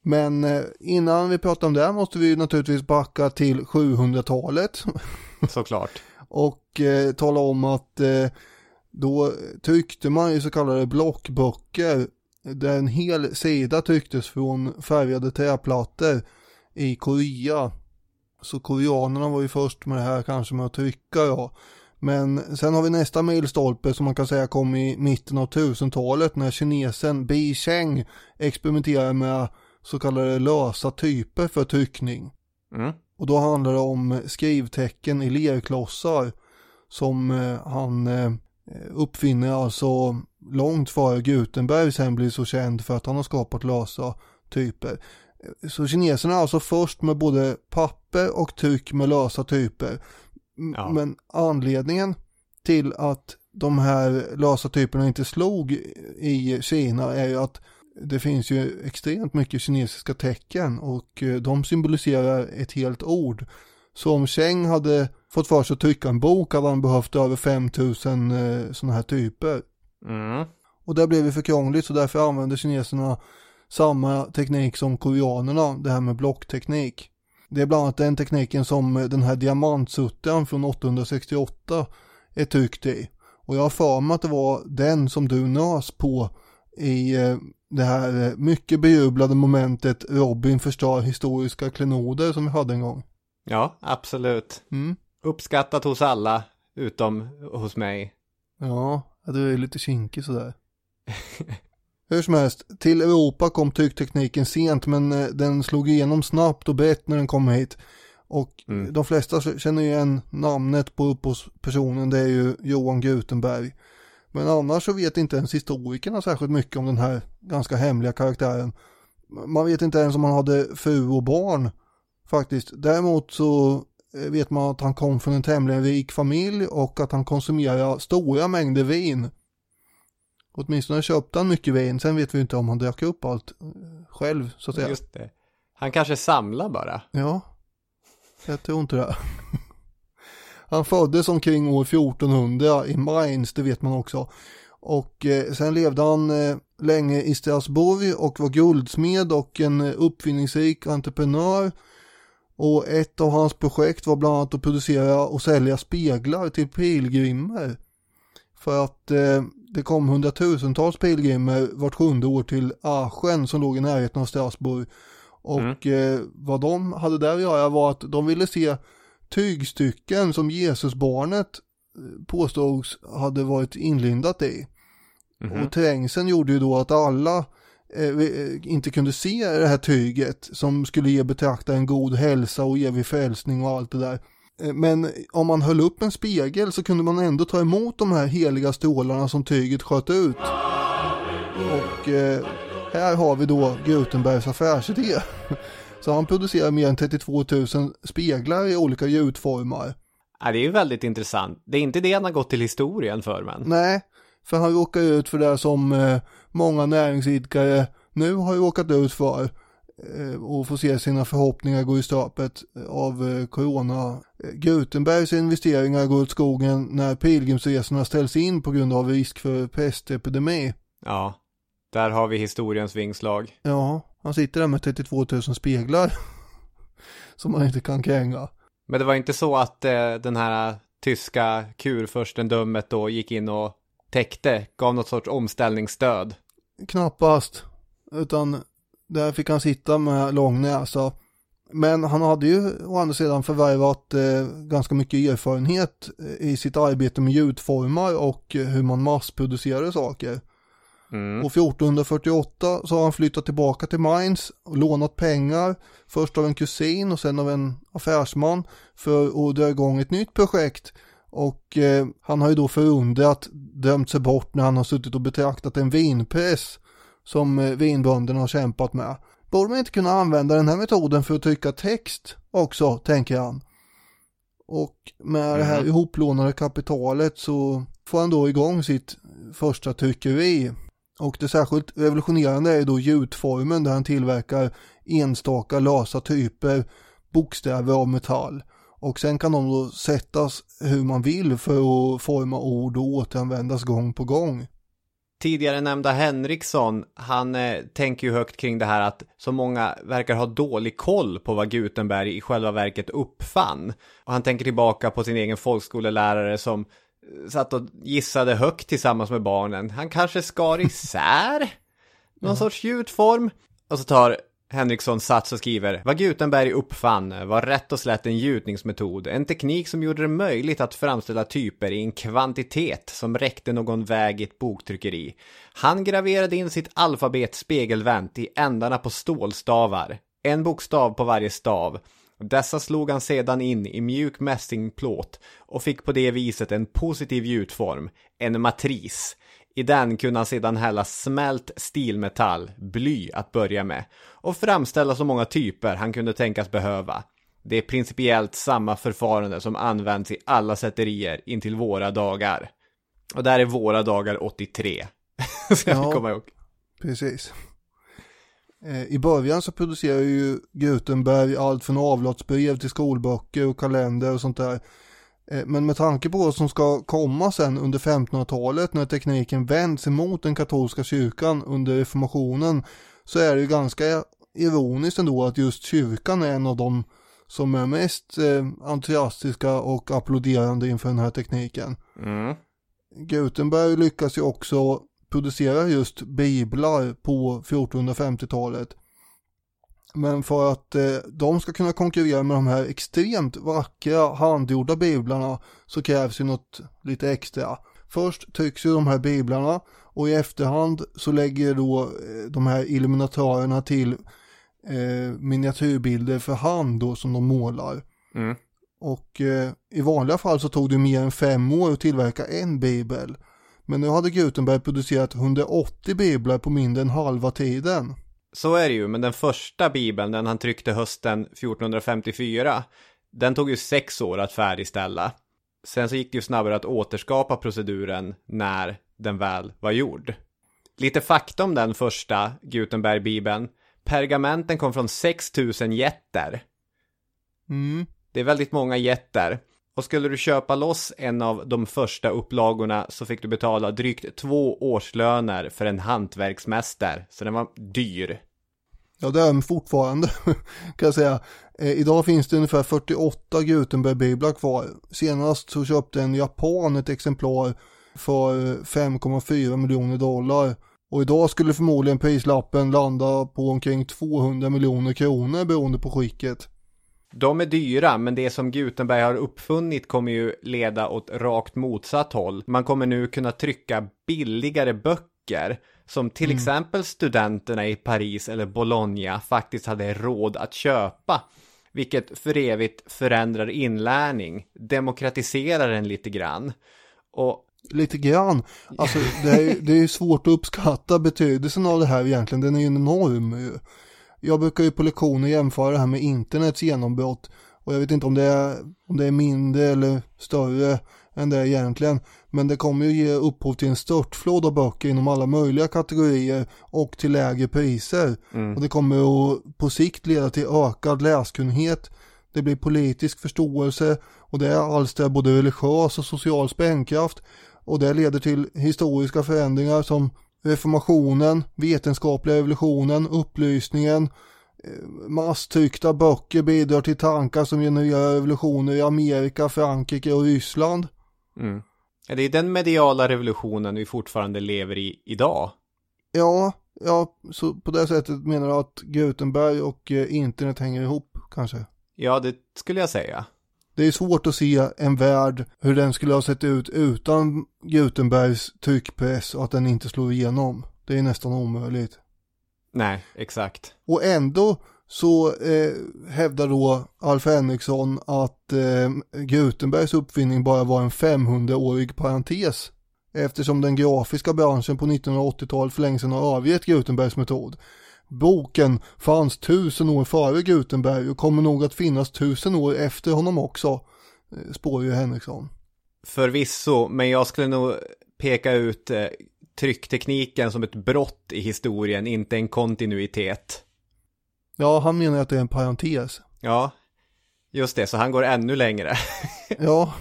Men eh, innan vi pratar om det måste vi ju naturligtvis backa till 700-talet. Såklart. och eh, tala om att eh, då tryckte man ju så kallade blockböcker där en hel sida trycktes från färgade träplattor i Korea. Så koreanerna var ju först med det här kanske med att trycka då. Men sen har vi nästa milstolpe som man kan säga kom i mitten av 1000-talet när kinesen Bi Cheng experimenterade med så kallade lösa typer för tryckning. Mm. Och då handlar det om skrivtecken i lerklossar som eh, han eh, uppfinner alltså långt före Gutenberg sen blir så känd för att han har skapat lösa typer. Så kineserna är alltså först med både papper och tryck med lösa typer. Ja. Men anledningen till att de här lösa typerna inte slog i Kina är ju att det finns ju extremt mycket kinesiska tecken och eh, de symboliserar ett helt ord. Så om Cheng hade fått för sig att trycka en bok hade han behövt över 5000 eh, sådana här typer. Mm. Och det blev ju för krångligt så därför använder kineserna samma teknik som koreanerna, det här med blockteknik. Det är bland annat den tekniken som den här diamantsuttan från 868 är tryckt i. Och jag har för mig att det var den som du nös på i eh, det här eh, mycket bejublade momentet Robin förstör historiska klenoder som vi hade en gång. Ja, absolut. Mm. Uppskattat hos alla, utom hos mig. Ja, du är lite kinkig sådär. Hur som helst, till Europa kom trycktekniken sent men eh, den slog igenom snabbt och brett när den kom hit. Och Mm. de flesta känner ju igen namnet på upphovspersonen, det är ju Johan Gutenberg. Men annars så vet inte ens historikerna särskilt mycket om den här ganska hemliga karaktären. Man vet inte ens om han hade fru och barn faktiskt. Däremot så eh, vet man att han kom från en tämligen rik familj och att han konsumerade stora mängder vin. Åtminstone köpte han mycket vin, sen vet vi inte om han drack upp allt eh, själv så att säga. Just det. Han kanske samlar bara. Ja, jag tror inte det. Han föddes omkring år 1400 i Mainz, det vet man också. Och eh, sen levde han eh, länge i Strasbourg och var guldsmed och en uppfinningsrik entreprenör. Och ett av hans projekt var bland annat att producera och sälja speglar till pilgrimer. För att eh, det kom hundratusentals pilgrimer vart sjunde år till Aachen som låg i närheten av Strasbourg. Och eh, vad de hade där att göra var att de ville se tygstycken som Jesusbarnet eh, påstods hade varit inlindat i. Och trängseln gjorde ju då att alla eh, eh, inte kunde se det här tyget som skulle ge betraktaren god hälsa och evig frälsning och allt det där. Eh, Men om man höll upp en spegel så kunde man ändå ta emot de här heliga strålarna som tyget sköt ut. Och eh, här har vi då Gutenbergs affärsidé. Så han producerar mer än 32 000 speglar i olika gjutformar. Ja, det är ju väldigt intressant. Det är inte det han har gått till historien för, men. Nej, för han råkar ut för det som eh, många näringsidkare nu har råkat ut för och får se sina förhoppningar gå i stöpet av eh, corona. Eh, Gutenbergs investeringar går åt skogen när pilgrimsresorna ställs in på grund av risk för pestepidemi. Ja, där har vi historiens vingslag. Ja, han sitter där med 32 000 speglar som man inte kan kränga. Men det var inte så att eh, den här tyska kurfurstendömet då gick in och täckte, gav något sorts omställningsstöd. Knappast. Utan där fick han sitta med lång näsa. Men han hade ju å andra sidan förvärvat eh, ganska mycket erfarenhet eh, i sitt arbete med ljudformar och eh, hur man massproducerar saker. Mm. Och 1448 så har han flyttat tillbaka till Mainz och lånat pengar. Först av en kusin och sen av en affärsman för att dra igång ett nytt projekt. Och eh, han har ju då förundrat dömt sig bort när han har suttit och betraktat en vinpress som eh, vinbönderna har kämpat med. Borde man inte kunna använda den här metoden för att trycka text också, tänker han. Och med det här Mhm. ihoplånade kapitalet så får han då igång sitt första tryckeri. Och det särskilt revolutionerande är då gjutformen där han tillverkar enstaka lösa typer bokstäver av metall. Och sen kan de då sättas hur man vill för att forma ord och återanvändas gång på gång. Tidigare nämnda Henriksson, han eh, tänker ju högt kring det här att så många verkar ha dålig koll på vad Gutenberg i själva verket uppfann. Och han tänker tillbaka på sin egen folkskolelärare som eh, satt och gissade högt tillsammans med barnen. Han kanske skar isär någon sorts ljudform. Och så tar Henriksson sats och skriver Vad Gutenberg uppfann var rätt och slätt en gjutningsmetod, en teknik som gjorde det möjligt att framställa typer i en kvantitet som räckte någon väg i ett boktryckeri. Han graverade in sitt alfabet spegelvänt i ändarna på stålstavar, en bokstav på varje stav. Dessa slog han sedan in i mjuk mässingplåt och fick på det viset en positiv gjutform, en matris. I den kunde han sedan hälla smält stilmetall, bly att börja med, och framställa så många typer han kunde tänkas behöva. Det är principiellt samma förfarande som används i alla sätterier intill våra dagar. Och där är våra dagar 83. Ska Ja. vi komma ihåg. Precis. Eh, I början så producerar ju Gutenberg allt från avlatsbrev till skolböcker och kalender och sånt där. Eh, Men med tanke på vad som ska komma sen under 1500-talet när tekniken vänds emot den katolska kyrkan under reformationen så är det ju ganska ironiskt ändå att just kyrkan är en av de som är mest eh, entusiastiska och applåderande inför den här tekniken. Mm. Gutenberg lyckas ju också producera just biblar på 1450-talet. Men för att eh, de ska kunna konkurrera med de här extremt vackra handgjorda biblarna så krävs ju något lite extra. Först trycks ju de här biblarna och i efterhand så lägger då eh, de här illuminatörerna till eh, miniatyrbilder för hand då som de målar. Mm. Och eh, i vanliga fall så tog det mer än fem år att tillverka en bibel. Men nu hade Gutenberg producerat 180 biblar på mindre än halva tiden. Så är det ju, men den första bibeln, den han tryckte hösten 1454, den tog ju sex år att färdigställa. Sen så gick det ju snabbare att återskapa proceduren när den väl var gjord. Lite fakta om den första Gutenberg-bibeln. Pergamenten kom från 6000 jätter. Mm. Det är väldigt många jätter. Och skulle du köpa loss en av de första upplagorna så fick du betala drygt två årslöner för en hantverksmästare. Så den var dyr. Ja det är de fortfarande kan jag säga. Eh, idag finns det ungefär 48 Gutenberg-biblar kvar. Senast så köpte en japan ett exemplar för 5,4 miljoner dollar. Och idag skulle förmodligen prislappen landa på omkring 200 miljoner kronor beroende på skicket. De är dyra, men det som Gutenberg har uppfunnit kommer ju leda åt rakt motsatt håll. Man kommer nu kunna trycka billigare böcker som till exempel studenterna i Paris eller Bologna faktiskt hade råd att köpa. Vilket för evigt förändrar inlärning, demokratiserar den lite grann. Och Lite grann. Alltså det är, det är svårt att uppskatta betydelsen av det här egentligen. Den är ju enorm ju. Jag brukar ju på lektioner jämföra det här med internets genombrott. Och jag vet inte om det är, om det är mindre eller större än det egentligen. Men det kommer ju ge upphov till en störtflod av böcker inom alla möjliga kategorier och till lägre priser. Och det kommer att på sikt leda till ökad läskunnighet. Det blir politisk förståelse och det alstrar både religiös och social sprängkraft. Och det leder till historiska förändringar som reformationen, vetenskapliga revolutionen, upplysningen, eh, masstryckta böcker bidrar till tankar som genererar revolutioner i Amerika, Frankrike och Ryssland. mm. det är den mediala revolutionen vi fortfarande lever i idag. Ja, ja, så på det sättet menar jag att Gutenberg och eh, internet hänger ihop kanske. Ja, det skulle jag säga. Det är svårt att se en värld hur den skulle ha sett ut utan Gutenbergs tryckpress och att den inte slår igenom. Det är nästan omöjligt. Nej, exakt. Och ändå så eh, hävdar då Alf Henriksson att eh, Gutenbergs uppfinning bara var en 500-årig parentes. Eftersom den grafiska branschen på 1980-talet för länge sedan har övergett Gutenbergs metod. Boken fanns tusen år före Gutenberg och kommer nog att finnas tusen år efter honom också, eh, spår ju Henriksson. Förvisso, men jag skulle nog peka ut eh, trycktekniken som ett brott i historien, inte en kontinuitet. Ja, han menar att det är en parentes. Ja, just det, så han går ännu längre. Ja,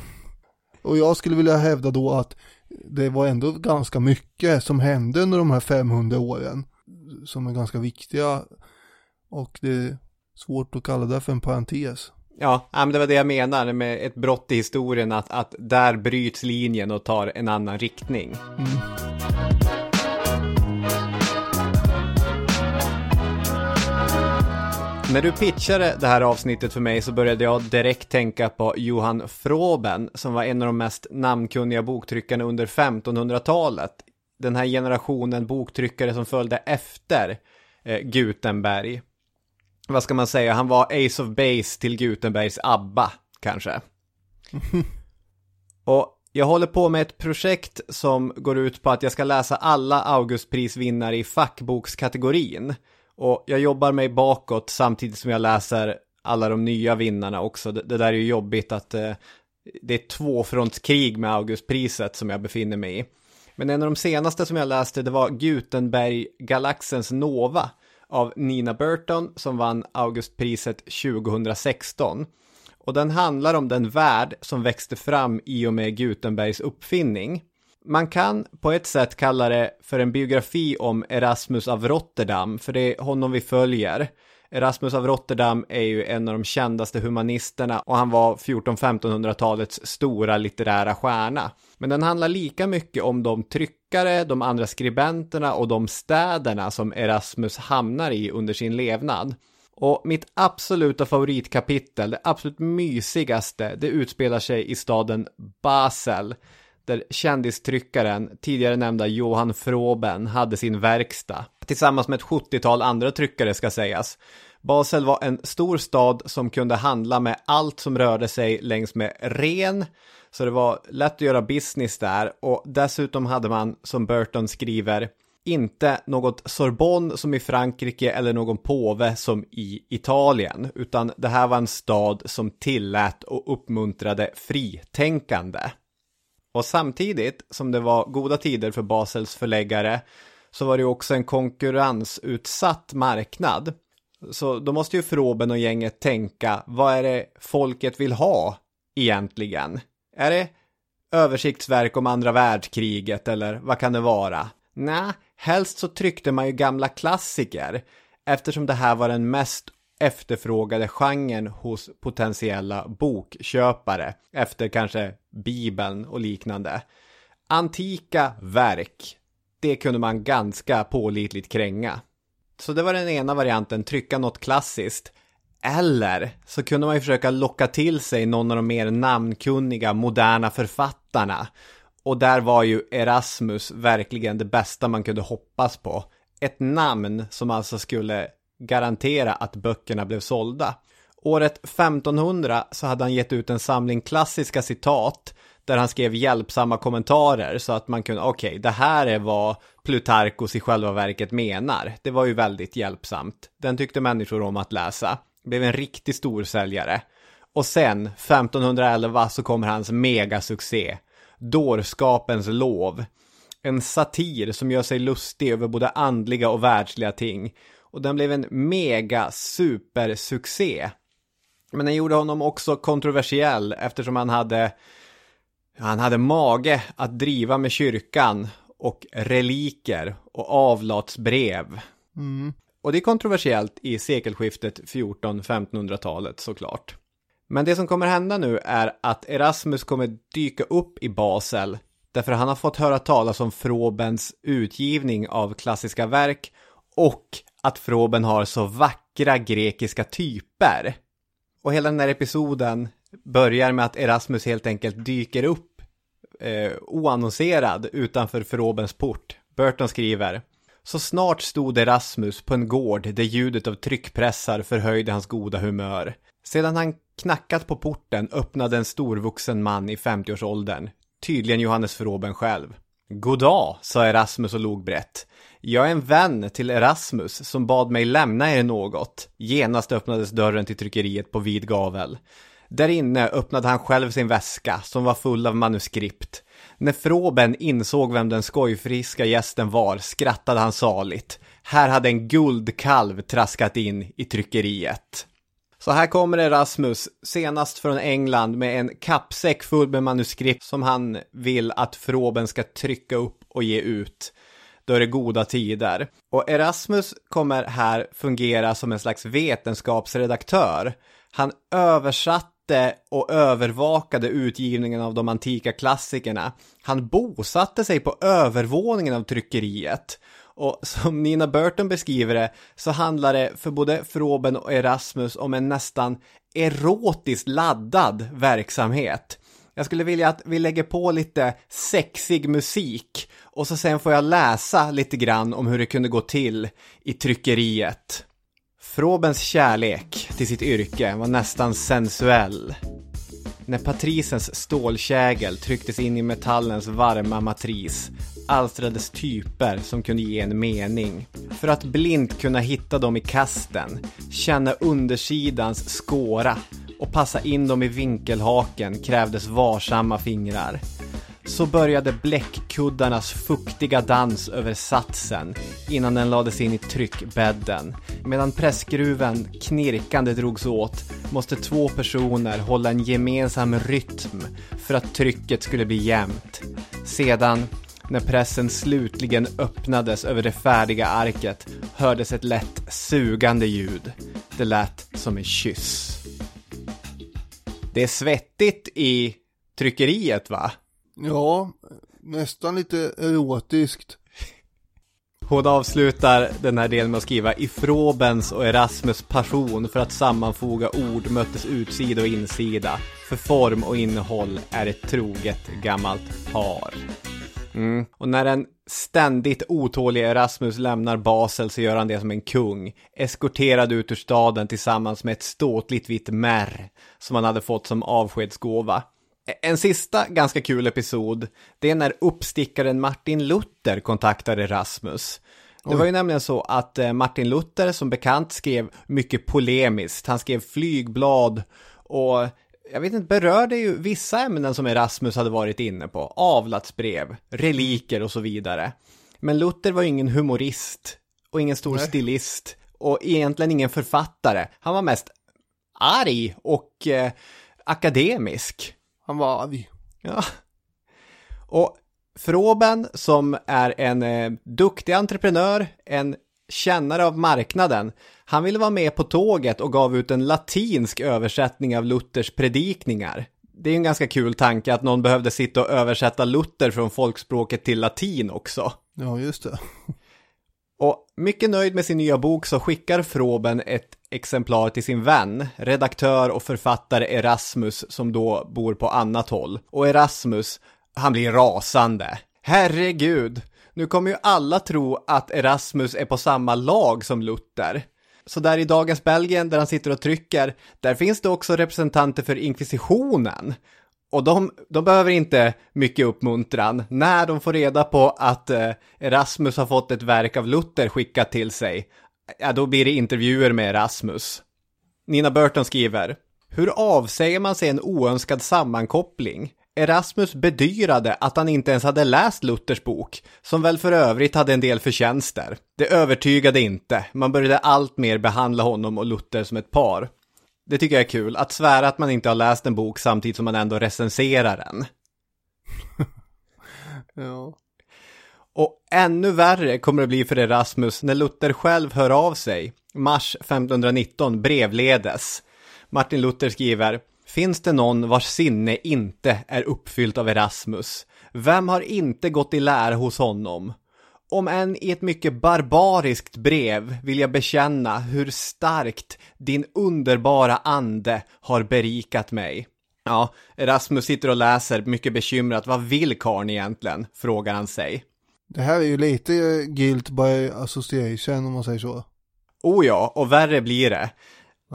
och jag skulle vilja hävda då att det var ändå ganska mycket som hände under de här 500 åren som är ganska viktiga och det är svårt att kalla det för en parentes. ja, men det var det jag menar med ett brott i historien, att, att där bryts linjen och tar en annan riktning. När du pitchade det här avsnittet för mig så började jag direkt tänka på Johan Froben som var en av de mest namnkunniga boktryckarna under 1500-talet. Den här generationen boktryckare som följde efter eh, Gutenberg. Vad ska man säga, han var Ace of Base till Gutenbergs ABBA, kanske. Och Jag håller på med ett projekt som går ut på att jag ska läsa alla Augustprisvinnare i fackbokskategorin. Och jag jobbar mig bakåt samtidigt som jag läser alla de nya vinnarna också. Det, det där är ju jobbigt att eh, det är tvåfrontskrig med Augustpriset som jag befinner mig i. Men en av de senaste som jag läste det var Gutenberg-galaxens Nova av Nina Burton som vann Augustpriset 2016. Och den handlar om den värld som växte fram i och med Gutenbergs uppfinning. Man kan på ett sätt kalla det för en biografi om Erasmus av Rotterdam, för det är honom vi följer. Erasmus av Rotterdam är ju en av de kändaste humanisterna och han var 14-1500-talets stora litterära stjärna. Men den handlar lika mycket om de tryckare, de andra skribenterna och de städerna som Erasmus hamnar i under sin levnad. Och mitt absoluta favoritkapitel, det absolut mysigaste, det utspelar sig i staden Basel där kändistryckaren, tidigare nämnda Johan Froben, hade sin verkstad. Tillsammans med ett 70-tal andra tryckare ska sägas. Basel var en stor stad som kunde handla med allt som rörde sig längs med ren, så det var lätt att göra business där och dessutom hade man, som Burton skriver, inte något Sorbonne som i Frankrike eller någon påve som i Italien, utan det här var en stad som tillät och uppmuntrade fritänkande. Och samtidigt som det var goda tider för Basels förläggare så var det också en konkurrensutsatt marknad. Så då måste ju Froben och gänget tänka, vad är det folket vill ha egentligen? Är det översiktsverk om andra världskriget eller vad kan det vara? Nej, helst så tryckte man ju gamla klassiker eftersom det här var den mest efterfrågade genren hos potentiella bokköpare efter kanske Bibeln och liknande. Antika verk, det kunde man ganska pålitligt kränga. Så det var den ena varianten, trycka något klassiskt. Eller så kunde man ju försöka locka till sig någon av de mer namnkunniga moderna författarna. Och där var ju Erasmus verkligen det bästa man kunde hoppas på. Ett namn som alltså skulle garantera att böckerna blev sålda. Året 1500 så hade han gett ut en samling klassiska citat där han skrev hjälpsamma kommentarer så att man kunde, okej, okay, det här är vad Plutarkos i själva verket menar. Det var ju väldigt hjälpsamt. Den tyckte människor om att läsa. Blev en riktig storsäljare. Och sen, 1511, så kommer hans megasuccé. Dårskapens lov. En satir som gör sig lustig över både andliga och världsliga ting. Och den blev en mega supersuccé. Men den gjorde honom också kontroversiell eftersom han hade han hade mage att driva med kyrkan och reliker och avlatsbrev. Mm. Och det är kontroversiellt i sekelskiftet 14-1500-talet såklart. Men det som kommer hända nu är att Erasmus kommer dyka upp i Basel därför han har fått höra talas om Frobens utgivning av klassiska verk och att Froben har så vackra grekiska typer. Och hela den här episoden börjar med att Erasmus helt enkelt dyker upp eh, oannonserad utanför Frobens port. Burton skriver så snart stod Erasmus på en gård där ljudet av tryckpressar förhöjde hans goda humör. Sedan han knackat på porten öppnade en storvuxen man i 50-årsåldern, tydligen Johannes Froben själv. Goddag, sa Erasmus och log brett. Jag är en vän till Erasmus som bad mig lämna er något. Genast öppnades dörren till tryckeriet på vid gavel. Där inne öppnade han själv sin väska som var full av manuskript. När Froben insåg vem den skojfriska gästen var skrattade han saligt. Här hade en guldkalv traskat in i tryckeriet. Så här kommer Erasmus, senast från England med en kappsäck full med manuskript som han vill att Froben ska trycka upp och ge ut. Då är det goda tider. Och Erasmus kommer här fungera som en slags vetenskapsredaktör. Han översatte och övervakade utgivningen av de antika klassikerna. Han bosatte sig på övervåningen av tryckeriet. Och som Nina Burton beskriver det så handlar det för både Froben och Erasmus om en nästan erotiskt laddad verksamhet. Jag skulle vilja att vi lägger på lite sexig musik och så sen får jag läsa lite grann om hur det kunde gå till i tryckeriet. Frobens kärlek till sitt yrke var nästan sensuell. När patrisens stålkägel trycktes in i metallens varma matris alstrades typer som kunde ge en mening. För att blint kunna hitta dem i kasten, känna undersidans skåra och passa in dem i vinkelhaken krävdes varsamma fingrar. Så började bläckkuddarnas fuktiga dans över satsen innan den lades in i tryckbädden. Medan pressskruven knirkande drogs åt måste två personer hålla en gemensam rytm för att trycket skulle bli jämnt. Sedan, när pressen slutligen öppnades över det färdiga arket hördes ett lätt sugande ljud. Det lät som en kyss. Det är svettigt i tryckeriet va? Ja, nästan lite erotiskt. Hon avslutar den här delen med att skriva I Frobens och Erasmus passion för att sammanfoga ord möttes utsida och insida. För form och innehåll är ett troget gammalt par. Mm. Och när en ständigt otålig Erasmus lämnar Basel så gör han det som en kung. Eskorterad ut ur staden tillsammans med ett ståtligt vitt märr som han hade fått som avskedsgåva. En sista ganska kul episod, det är när uppstickaren Martin Luther kontaktar Erasmus. Det var ju nämligen så att eh, Martin Luther som bekant skrev mycket polemiskt. Han skrev flygblad och jag vet inte, berörde ju vissa ämnen som Erasmus hade varit inne på. Avlatsbrev, reliker och så vidare. Men Luther var ju ingen humorist och ingen stor Nej. stilist och egentligen ingen författare. Han var mest arg och eh, akademisk. Han var arg. Ja. Och Froben som är en eh, duktig entreprenör, en kännare av marknaden, han ville vara med på tåget och gav ut en latinsk översättning av Luthers predikningar. Det är en ganska kul tanke att någon behövde sitta och översätta Luther från folkspråket till latin också. Ja, just det. Mycket nöjd med sin nya bok så skickar Froben ett exemplar till sin vän, redaktör och författare Erasmus som då bor på annat håll. Och Erasmus, han blir rasande. Herregud, nu kommer ju alla tro att Erasmus är på samma lag som Luther. Så där i dagens Belgien där han sitter och trycker, där finns det också representanter för inkvisitionen. Och de, de behöver inte mycket uppmuntran när de får reda på att eh, Erasmus har fått ett verk av Luther skickat till sig. Ja, då blir det intervjuer med Erasmus. Nina Burton skriver, hur avsäger man sig en oönskad sammankoppling? Erasmus bedyrade att han inte ens hade läst Luthers bok, som väl för övrigt hade en del förtjänster. Det övertygade inte, man började allt mer behandla honom och Luther som ett par. Det tycker jag är kul, att svära att man inte har läst en bok samtidigt som man ändå recenserar den. Ja. Och ännu värre kommer det bli för Erasmus när Luther själv hör av sig, mars 1519 brevledes. Martin Luther skriver, finns det någon vars sinne inte är uppfyllt av Erasmus? Vem har inte gått i lär hos honom? Om än i ett mycket barbariskt brev vill jag bekänna hur starkt din underbara ande har berikat mig. Ja, Erasmus sitter och läser mycket bekymrat. Vad vill karln egentligen? Frågar han sig. Det här är ju lite guilt by association om man säger så. Oh ja, och värre blir det.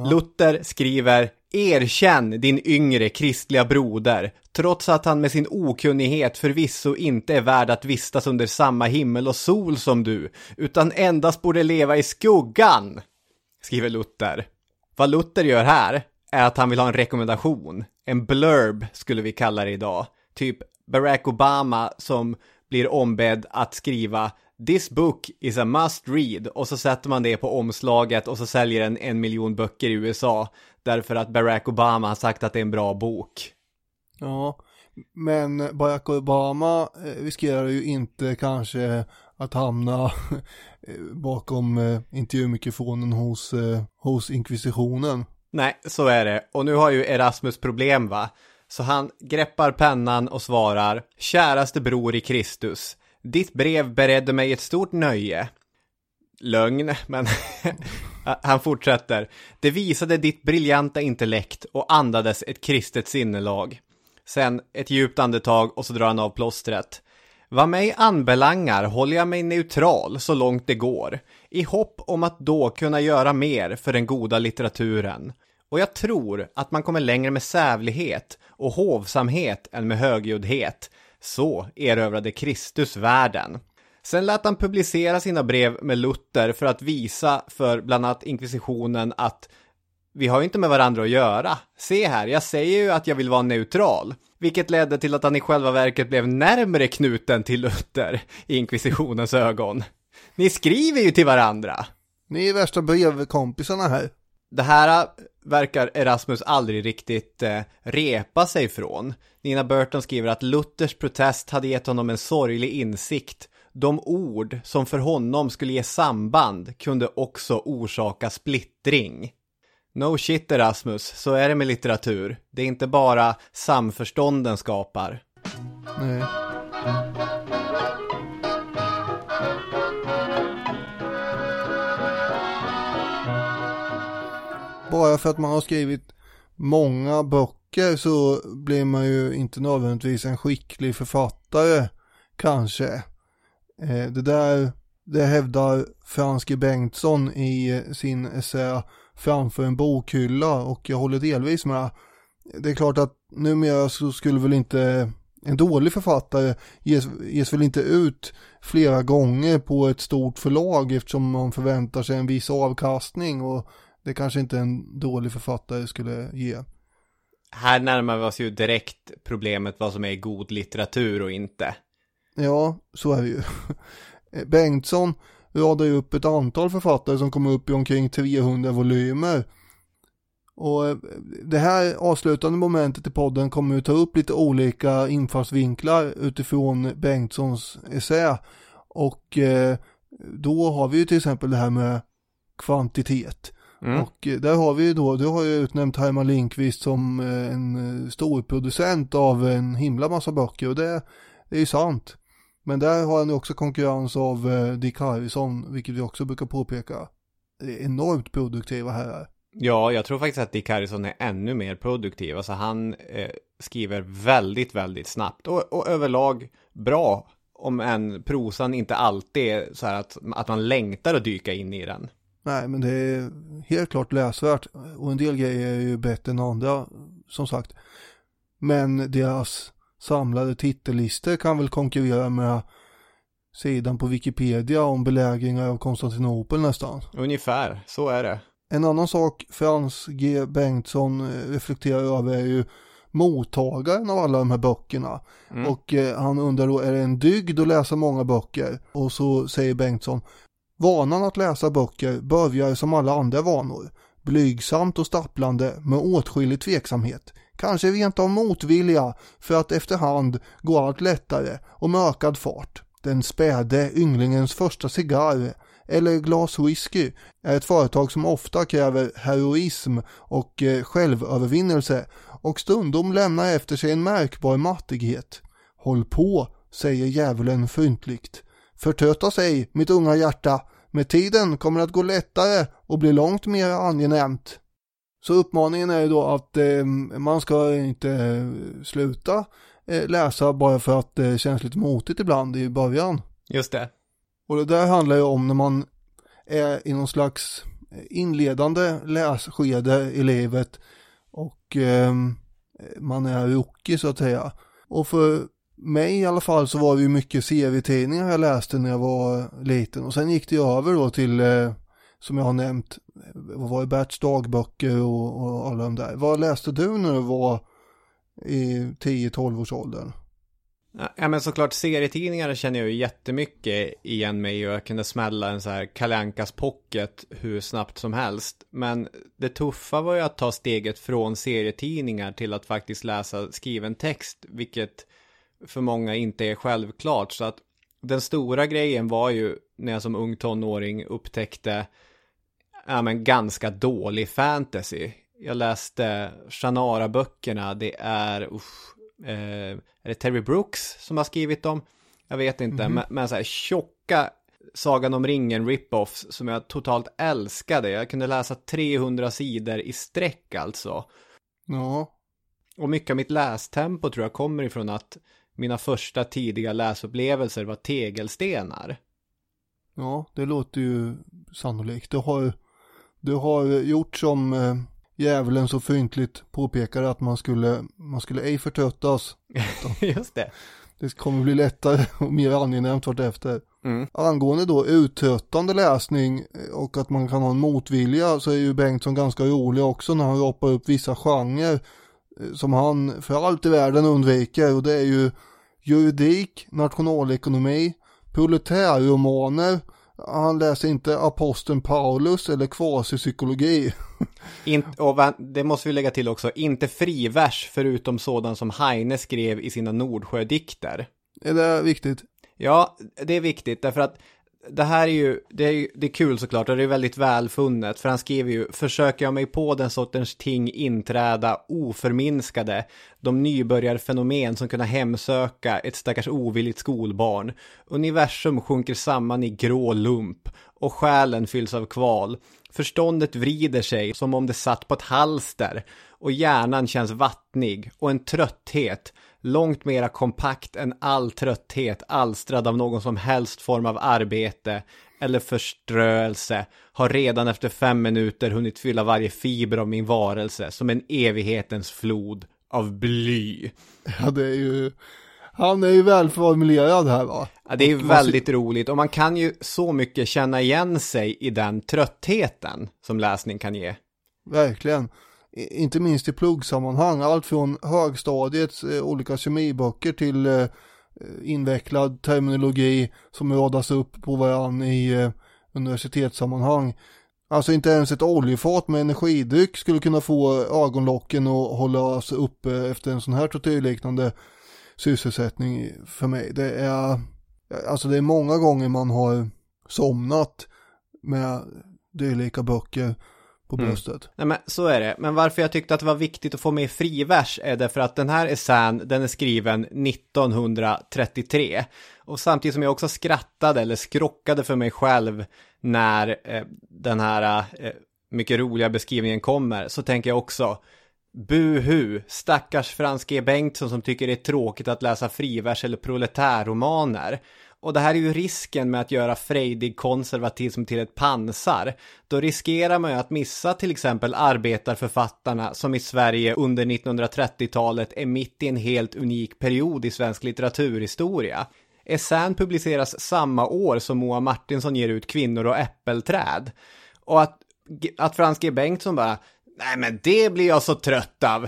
Luther skriver Erkänn din yngre kristliga broder, trots att han med sin okunnighet förvisso inte är värd att vistas under samma himmel och sol som du, utan endast borde leva i skuggan, skriver Luther. Vad Luther gör här är att han vill ha en rekommendation, en blurb skulle vi kalla det idag, typ Barack Obama som blir ombedd att skriva This book is a must read och så sätter man det på omslaget och så säljer den en miljon böcker i USA därför att Barack Obama har sagt att det är en bra bok. Ja, men Barack Obama eh, riskerar ju inte kanske att hamna eh, bakom eh, intervjumikrofonen hos, hos inkvisitionen. Nej, så är det. Och nu har ju Erasmus problem va? Så han greppar pennan och svarar Käraste bror i Kristus, ditt brev beredde mig ett stort nöje. Lögn, men han fortsätter. Det visade ditt briljanta intellekt och andades ett kristet sinnelag. Sen ett djupt andetag och så drar han av plåstret. Vad mig anbelangar håller jag mig neutral så långt det går, i hopp om att då kunna göra mer för den goda litteraturen. Och jag tror att man kommer längre med sävlighet och hovsamhet än med högljuddhet. Så erövrade Kristus världen. Sen lät han publicera sina brev med Luther för att visa för bland annat inkvisitionen att vi har ju inte med varandra att göra. Se här, jag säger ju att jag vill vara neutral. Vilket ledde till att han i själva verket blev närmare knuten till Luther i inkvisitionens ögon. Ni skriver ju till varandra. Ni är värsta brevkompisarna här. Det här verkar Erasmus aldrig riktigt eh, repa sig från. Nina Burton skriver att Luthers protest hade gett honom en sorglig insikt. De ord som för honom skulle ge samband kunde också orsaka splittring. No shit Erasmus, så är det med litteratur. Det är inte bara samförstånd den skapar. Nej. Bara för att man har skrivit många böcker så blir man ju inte nödvändigtvis en skicklig författare, kanske. Eh, det där, det hävdar Frans G. Bengtsson i eh, sin essä framför en bokhylla och jag håller delvis med. Det är klart att numera så skulle väl inte en dålig författare ges, ges väl inte ut flera gånger på ett stort förlag eftersom man förväntar sig en viss avkastning och det kanske inte en dålig författare skulle ge. Här närmar vi oss ju direkt problemet vad som är god litteratur och inte. Ja, så är det ju. Bengtsson radar ju upp ett antal författare som kommer upp i omkring 300 volymer. Och eh, det här avslutande momentet i podden kommer att ta upp lite olika infallsvinklar utifrån Bengtssons essä. Och eh, då har vi ju till exempel det här med kvantitet. Mm. Och eh, där har vi ju då, du har ju utnämnt Herman Lindqvist som en stor producent av en himla massa böcker och det, det är ju sant. Men där har han ju också konkurrens av Dick Harrison, vilket vi också brukar påpeka. Det är enormt produktiva herrar. Ja, jag tror faktiskt att Dick Harrison är ännu mer produktiv. Alltså han eh, skriver väldigt, väldigt snabbt och, och överlag bra. Om en prosan inte alltid är så här att, att man längtar att dyka in i den. Nej, men det är helt klart läsvärt och en del grejer är ju bättre än andra, som sagt. Men deras samlade titellistor kan väl konkurrera med sidan på Wikipedia om belägringar av Konstantinopel nästan. Ungefär, så är det. En annan sak Frans G. Bengtsson eh, reflekterar över är ju mottagaren av alla de här böckerna. Mm. Och eh, han undrar då, är det en dygd att läsa många böcker? Och så säger Bengtsson, vanan att läsa böcker börjar som alla andra vanor. Blygsamt och stapplande med åtskillig tveksamhet. Kanske rent av motvilja för att efterhand gå allt lättare och med ökad fart. Den späde ynglingens första cigarr eller glas whisky är ett företag som ofta kräver heroism och eh, självövervinnelse och stundom lämnar efter sig en märkbar mattighet. Håll på, säger djävulen fryntligt. Förtröttas ej, mitt unga hjärta. Med tiden kommer det att gå lättare och bli långt mer angenämt. Så uppmaningen är då att eh, man ska inte eh, sluta eh, läsa bara för att det känns lite motigt ibland i början. Just det. Och det där handlar ju om när man är i någon slags inledande lässkede i livet och eh, man är rookie så att säga. Och för mig i alla fall så var det ju mycket serietidningar jag läste när jag var liten och sen gick det över då till eh, som jag har nämnt, vad var det, Berts dagböcker och, och alla de där. Vad läste du när du var i 10-12 års åldern? Ja men såklart serietidningar känner jag ju jättemycket igen mig och jag kunde smälla en så här Kalankas pocket hur snabbt som helst. Men det tuffa var ju att ta steget från serietidningar till att faktiskt läsa skriven text, vilket för många inte är självklart. Så att den stora grejen var ju när jag som ung tonåring upptäckte ja, men ganska dålig fantasy. Jag läste Shannara-böckerna, det är, usch, eh, är det Terry Brooks som har skrivit dem? Jag vet inte, mm -hmm. men, men så här tjocka Sagan om ringen rip-offs som jag totalt älskade. Jag kunde läsa 300 sidor i sträck alltså. Ja. Och mycket av mitt lästempo tror jag kommer ifrån att mina första tidiga läsupplevelser var tegelstenar. Ja, det låter ju sannolikt. Du har, du har gjort som eh, djävulen så fryntligt påpekade att man skulle, man skulle ej förtröttas. Just det. Det kommer bli lättare och mer angenämt vartefter. Mm. Angående då uttröttande läsning och att man kan ha en motvilja så är ju Bengtsson ganska rolig också när han ropar upp vissa genrer eh, som han för allt i världen undviker och det är ju juridik, nationalekonomi, proletärromaner, han läser inte aposteln Paulus eller kvasipsykologi. In, och va- det måste vi lägga till också, inte frivers förutom sådan som Heine skrev i sina Nordsjödikter. Är det viktigt? Ja, det är viktigt därför att det här är ju, det är, det är kul såklart och det är väldigt välfunnet för han skriver ju, försöker jag mig på den sortens ting inträda oförminskade, de nybörjarfenomen som kunna hemsöka ett stackars ovilligt skolbarn. Universum sjunker samman i grå lump och själen fylls av kval. Förståndet vrider sig som om det satt på ett halster och hjärnan känns vattnig och en trötthet långt mera kompakt än all trötthet alstrad av någon som helst form av arbete eller förströelse har redan efter fem minuter hunnit fylla varje fiber av min varelse som en evighetens flod av bly. Ja det är ju, han är ju välformulerad här va? Ja, det är ju väldigt roligt och man kan ju så mycket känna igen sig i den tröttheten som läsning kan ge. Verkligen. Inte minst i pluggsammanhang, allt från högstadiets eh, olika kemiböcker till eh, eh, invecklad terminologi som radas upp på varann i eh, universitetssammanhang. Alltså inte ens ett oljefat med energidryck skulle kunna få eh, ögonlocken att hålla sig uppe efter en sån här tortyrliknande sysselsättning för mig. Det är, alltså det är många gånger man har somnat med dylika böcker på Mm. bröstet. Nej men så är det. Men varför jag tyckte att det var viktigt att få med frivers är därför att den här essän, den är skriven 1933. Och samtidigt som jag också skrattade eller skrockade för mig själv när eh, den här eh, mycket roliga beskrivningen kommer, så tänker jag också Buhu, stackars Frans G. Bengtsson som tycker det är tråkigt att läsa frivers eller proletärromaner. Och det här är ju risken med att göra frejdig konservatism till ett pansar. Då riskerar man ju att missa till exempel arbetarförfattarna som i Sverige under 1930-talet är mitt i en helt unik period i svensk litteraturhistoria. Essän publiceras samma år som Moa Martinsson ger ut Kvinnor och äppelträd. Och att, att Frans G. Bengtsson bara, nej men det blir jag så trött av.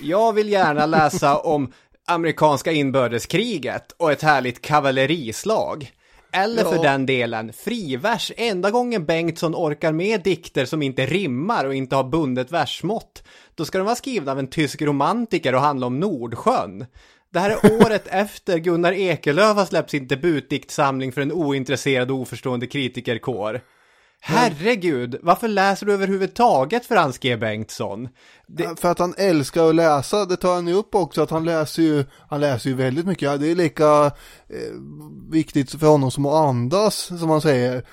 Jag vill gärna läsa om amerikanska inbördeskriget och ett härligt kavallerislag. Eller för Ja. den delen, frivers, enda gången Bengtsson orkar med dikter som inte rimmar och inte har bundet versmått, då ska de vara skrivna av en tysk romantiker och handla om Nordsjön. Det här är året efter Gunnar Ekelöf har släppt sin debutdiktsamling för en ointresserad och oförstående kritikerkår. Herregud, varför läser du överhuvudtaget Frans G. Bengtsson? Det, För att han älskar att läsa, det tar han ju upp också, att han läser ju, han läser ju väldigt mycket, det är lika eh, viktigt för honom som att andas, som man säger.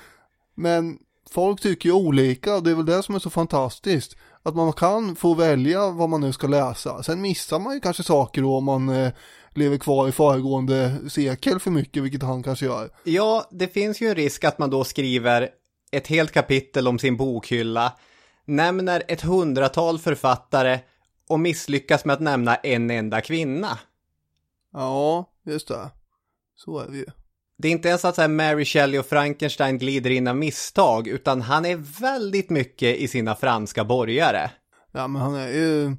Men folk tycker ju olika, och det är väl det som är så fantastiskt. Att man kan få välja vad man nu ska läsa. Sen missar man ju kanske saker då om man eh, lever kvar i föregående sekel för mycket, vilket han kanske gör. Ja, det finns ju en risk att man då skriver ett helt kapitel om sin bokhylla, nämner ett hundratal författare och misslyckas med att nämna en enda kvinna. Ja, just det. Så är det ju. Det är inte ens att så här Mary Shelley och Frankenstein glider in av misstag, utan han är väldigt mycket i sina franska borgare. Ja men han är ju,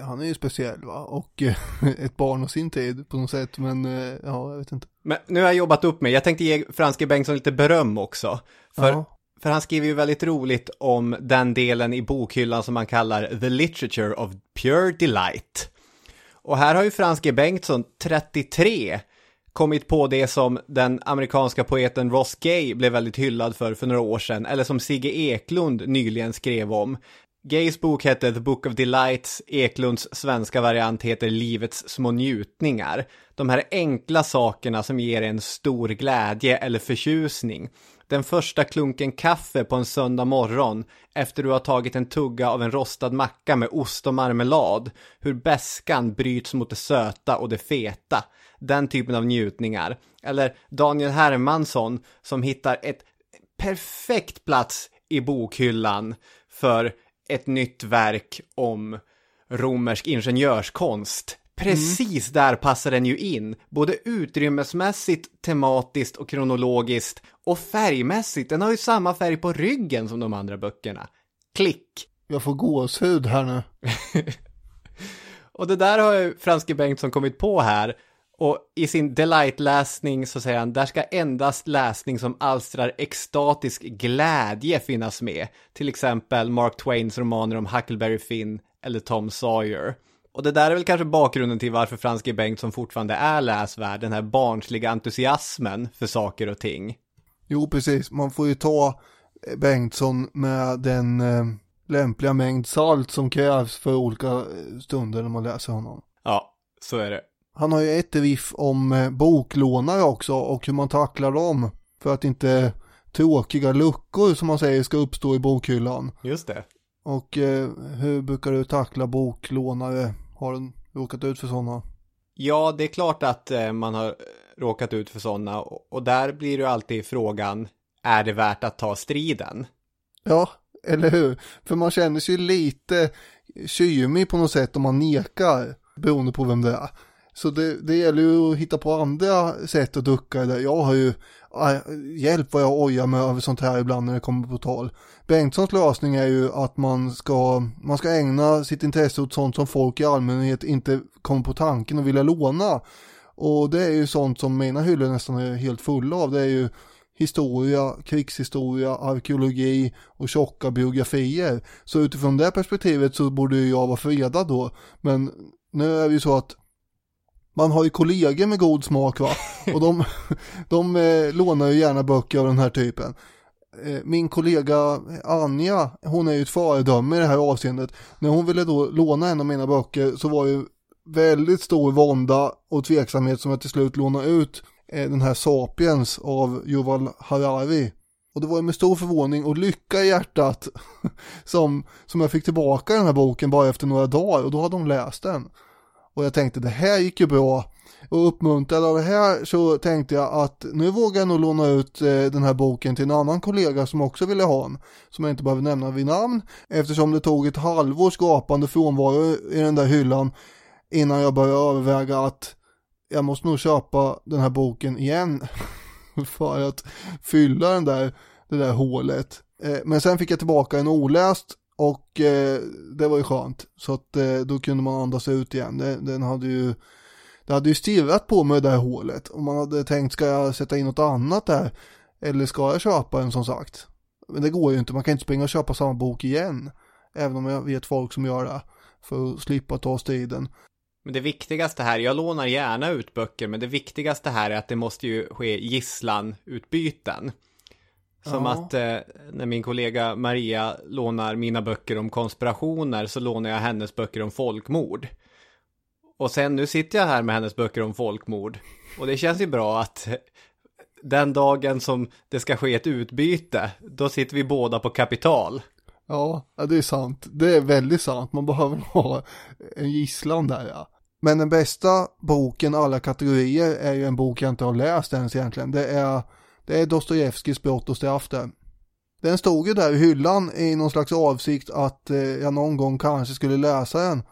han är ju speciell va, och eh, ett barn av sin tid på något sätt, men eh, ja, jag vet inte. Men nu har jag jobbat upp mig, jag tänkte ge Franske Bengtsson lite beröm också. För, för han skriver ju väldigt roligt om den delen i bokhyllan som man kallar The Literature of Pure Delight. Och här har ju Frans G. Bengtsson, 33, kommit på det som den amerikanska poeten Ross Gay blev väldigt hyllad för för några år sedan, eller som Sigge Eklund nyligen skrev om. Gays bok hette The Book of Delights, Eklunds svenska variant heter Livets små njutningar. De här enkla sakerna som ger en stor glädje eller förtjusning. Den första klunken kaffe på en söndag morgon efter du har tagit en tugga av en rostad macka med ost och marmelad. Hur bäskan bryts mot det söta och det feta. Den typen av njutningar. Eller Daniel Hermansson som hittar ett perfekt plats i bokhyllan för ett nytt verk om romersk ingenjörskonst. Precis där passar den ju in, både utrymmesmässigt, tematiskt och kronologiskt och färgmässigt. Den har ju samma färg på ryggen som de andra böckerna. Klick! Jag får gåshud här nu. Och det där har ju Franske Bengtsson kommit på här. Och i sin delight-läsning så säger han, där ska endast läsning som alstrar extatisk glädje finnas med. Till exempel Mark Twains romaner om Huckleberry Finn eller Tom Sawyer. Och det där är väl kanske bakgrunden till varför Franske Bengtsson fortfarande är läsvärd, den här barnsliga entusiasmen för saker och ting. Jo, precis. Man får ju ta Bengtsson med den eh, lämpliga mängd salt som krävs för olika eh, stunder när man läser honom. Ja, så är det. Han har ju ett riff om eh, boklånare också och hur man tacklar dem för att inte tråkiga luckor som man säger ska uppstå i bokhyllan. Just det. Och eh, hur brukar du tackla boklånare? Har du råkat ut för sådana? Ja, det är klart att eh, man har råkat ut för sådana och, och där blir ju alltid frågan, är det värt att ta striden? Ja, eller hur? För man känner sig lite kymig på något sätt om man nekar beroende på vem det är. Så det, det gäller ju att hitta på andra sätt att ducka det. Jag har ju hjälp vad jag ojar mig över sånt här ibland när det kommer på tal. Bengtssons lösning är ju att man ska, man ska ägna sitt intresse åt sånt som folk i allmänhet inte kommer på tanken att vilja låna. Och det är ju sånt som mina hyllor nästan är helt fulla av. Det är ju historia, krigshistoria, arkeologi och tjocka biografier. Så utifrån det perspektivet så borde ju jag vara fredad då. Men nu är det ju så att man har ju kollegor med god smak va. Och de, de eh, lånar ju gärna böcker av den här typen. Eh, min kollega Anja, hon är ju ett föredöme i det här avseendet. När hon ville då låna en av mina böcker så var ju väldigt stor vånda och tveksamhet som jag till slut lånade ut eh, den här Sapiens av Yuval Harari. Och det var ju med stor förvåning och lycka i hjärtat som, som jag fick tillbaka den här boken bara efter några dagar och då hade hon läst den. Och jag tänkte det här gick ju bra. Och uppmuntrad av det här så tänkte jag att nu vågar jag nog låna ut eh, den här boken till en annan kollega som också ville ha den. Som jag inte behöver nämna vid namn. Eftersom det tog ett halvår skapande frånvaro i den där hyllan. Innan jag började överväga att jag måste nog köpa den här boken igen. för att fylla den där, det där hålet. Eh, men sen fick jag tillbaka en oläst och eh, det var ju skönt. Så att eh, då kunde man andas ut igen. Det, den hade ju, det hade ju stirrat på mig det där hålet. Och man hade tänkt, ska jag sätta in något annat där? Eller ska jag köpa en som sagt? Men det går ju inte, man kan inte springa och köpa samma bok igen. Även om jag vet folk som gör det. För att slippa ta striden. Men det viktigaste här, jag lånar gärna ut böcker, men det viktigaste här är att det måste ju ske gisslanutbyten. Som Ja. att eh, när min kollega Maria lånar mina böcker om konspirationer så lånar jag hennes böcker om folkmord. Och sen nu sitter jag här med hennes böcker om folkmord. Och det känns ju bra att eh, den dagen som det ska ske ett utbyte, då sitter vi båda på kapital. Ja, ja, det är sant. Det är väldigt sant. Man behöver ha en gisslan där ja. Men den bästa boken alla kategorier är ju en bok jag inte har läst ens egentligen. Det är, det är Dostojevskijs Brott och straff där. Den stod ju där i hyllan i någon slags avsikt att eh, jag någon gång kanske skulle läsa den.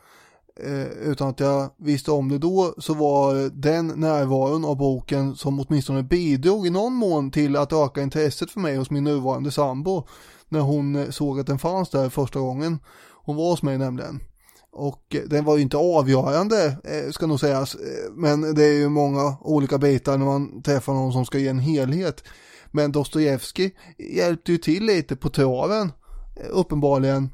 Eh, utan att jag visste om det då så var eh, den närvaron av boken som åtminstone bidrog i någon mån till att öka intresset för mig hos min nuvarande sambo när hon eh, såg att den fanns där första gången. Hon var hos mig nämligen. Och den var ju inte avgörande eh, ska nog sägas. Eh, men det är ju många olika bitar när man träffar någon som ska ge en helhet. Men Dostojevskij hjälpte ju till lite på traven. Eh, uppenbarligen.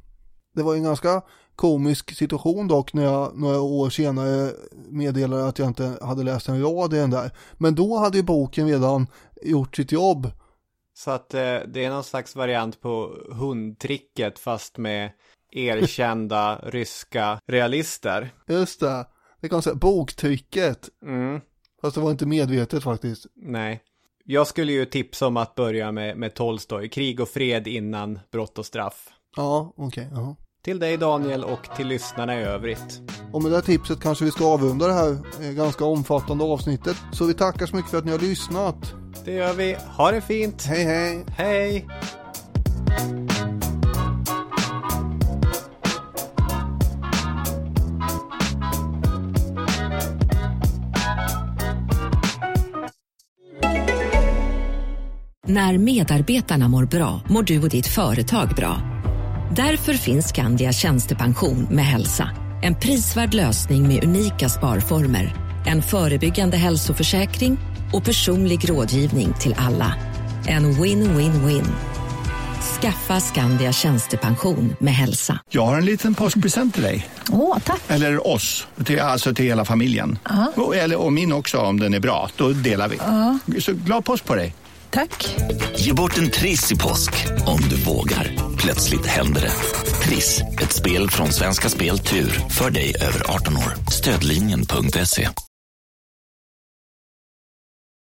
Det var ju en ganska komisk situation dock när jag några år senare meddelade att jag inte hade läst en rad i den där. Men då hade ju boken redan gjort sitt jobb. Så att eh, det är någon slags variant på hundtricket fast med erkända ryska realister. Just det. Det kan säga. Boktrycket. Mm, Fast det var inte medvetet faktiskt. nej. Jag skulle ju tipsa om att börja med, med Tolstoj, Krig och fred innan brott och straff. Ja, okej. ja. Till dig Daniel och till lyssnarna i övrigt. Och med det här tipset kanske vi ska avrunda det här eh, ganska omfattande avsnittet. Så vi tackar så mycket för att ni har lyssnat. Det gör vi. Ha det fint. Hej hej! Hej! När medarbetarna mår bra mår du och ditt företag bra. Därför finns Skandia Tjänstepension med hälsa. En prisvärd lösning med unika sparformer. En förebyggande hälsoförsäkring och personlig rådgivning till alla. En win-win-win. Skaffa Skandia Tjänstepension med hälsa. Jag har en liten påskpresent till dig. Åh, tack. Eller oss. Till, alltså till hela familjen. Och, eller, och min också om den är bra. Då delar vi. Så glad påsk på dig. Tack. Ge bort en triss i påsk om du vågar. Plötsligt händer det. Triss, ett spel från Svenska Spel Tur för dig över 18 år. Stödlinjen.se.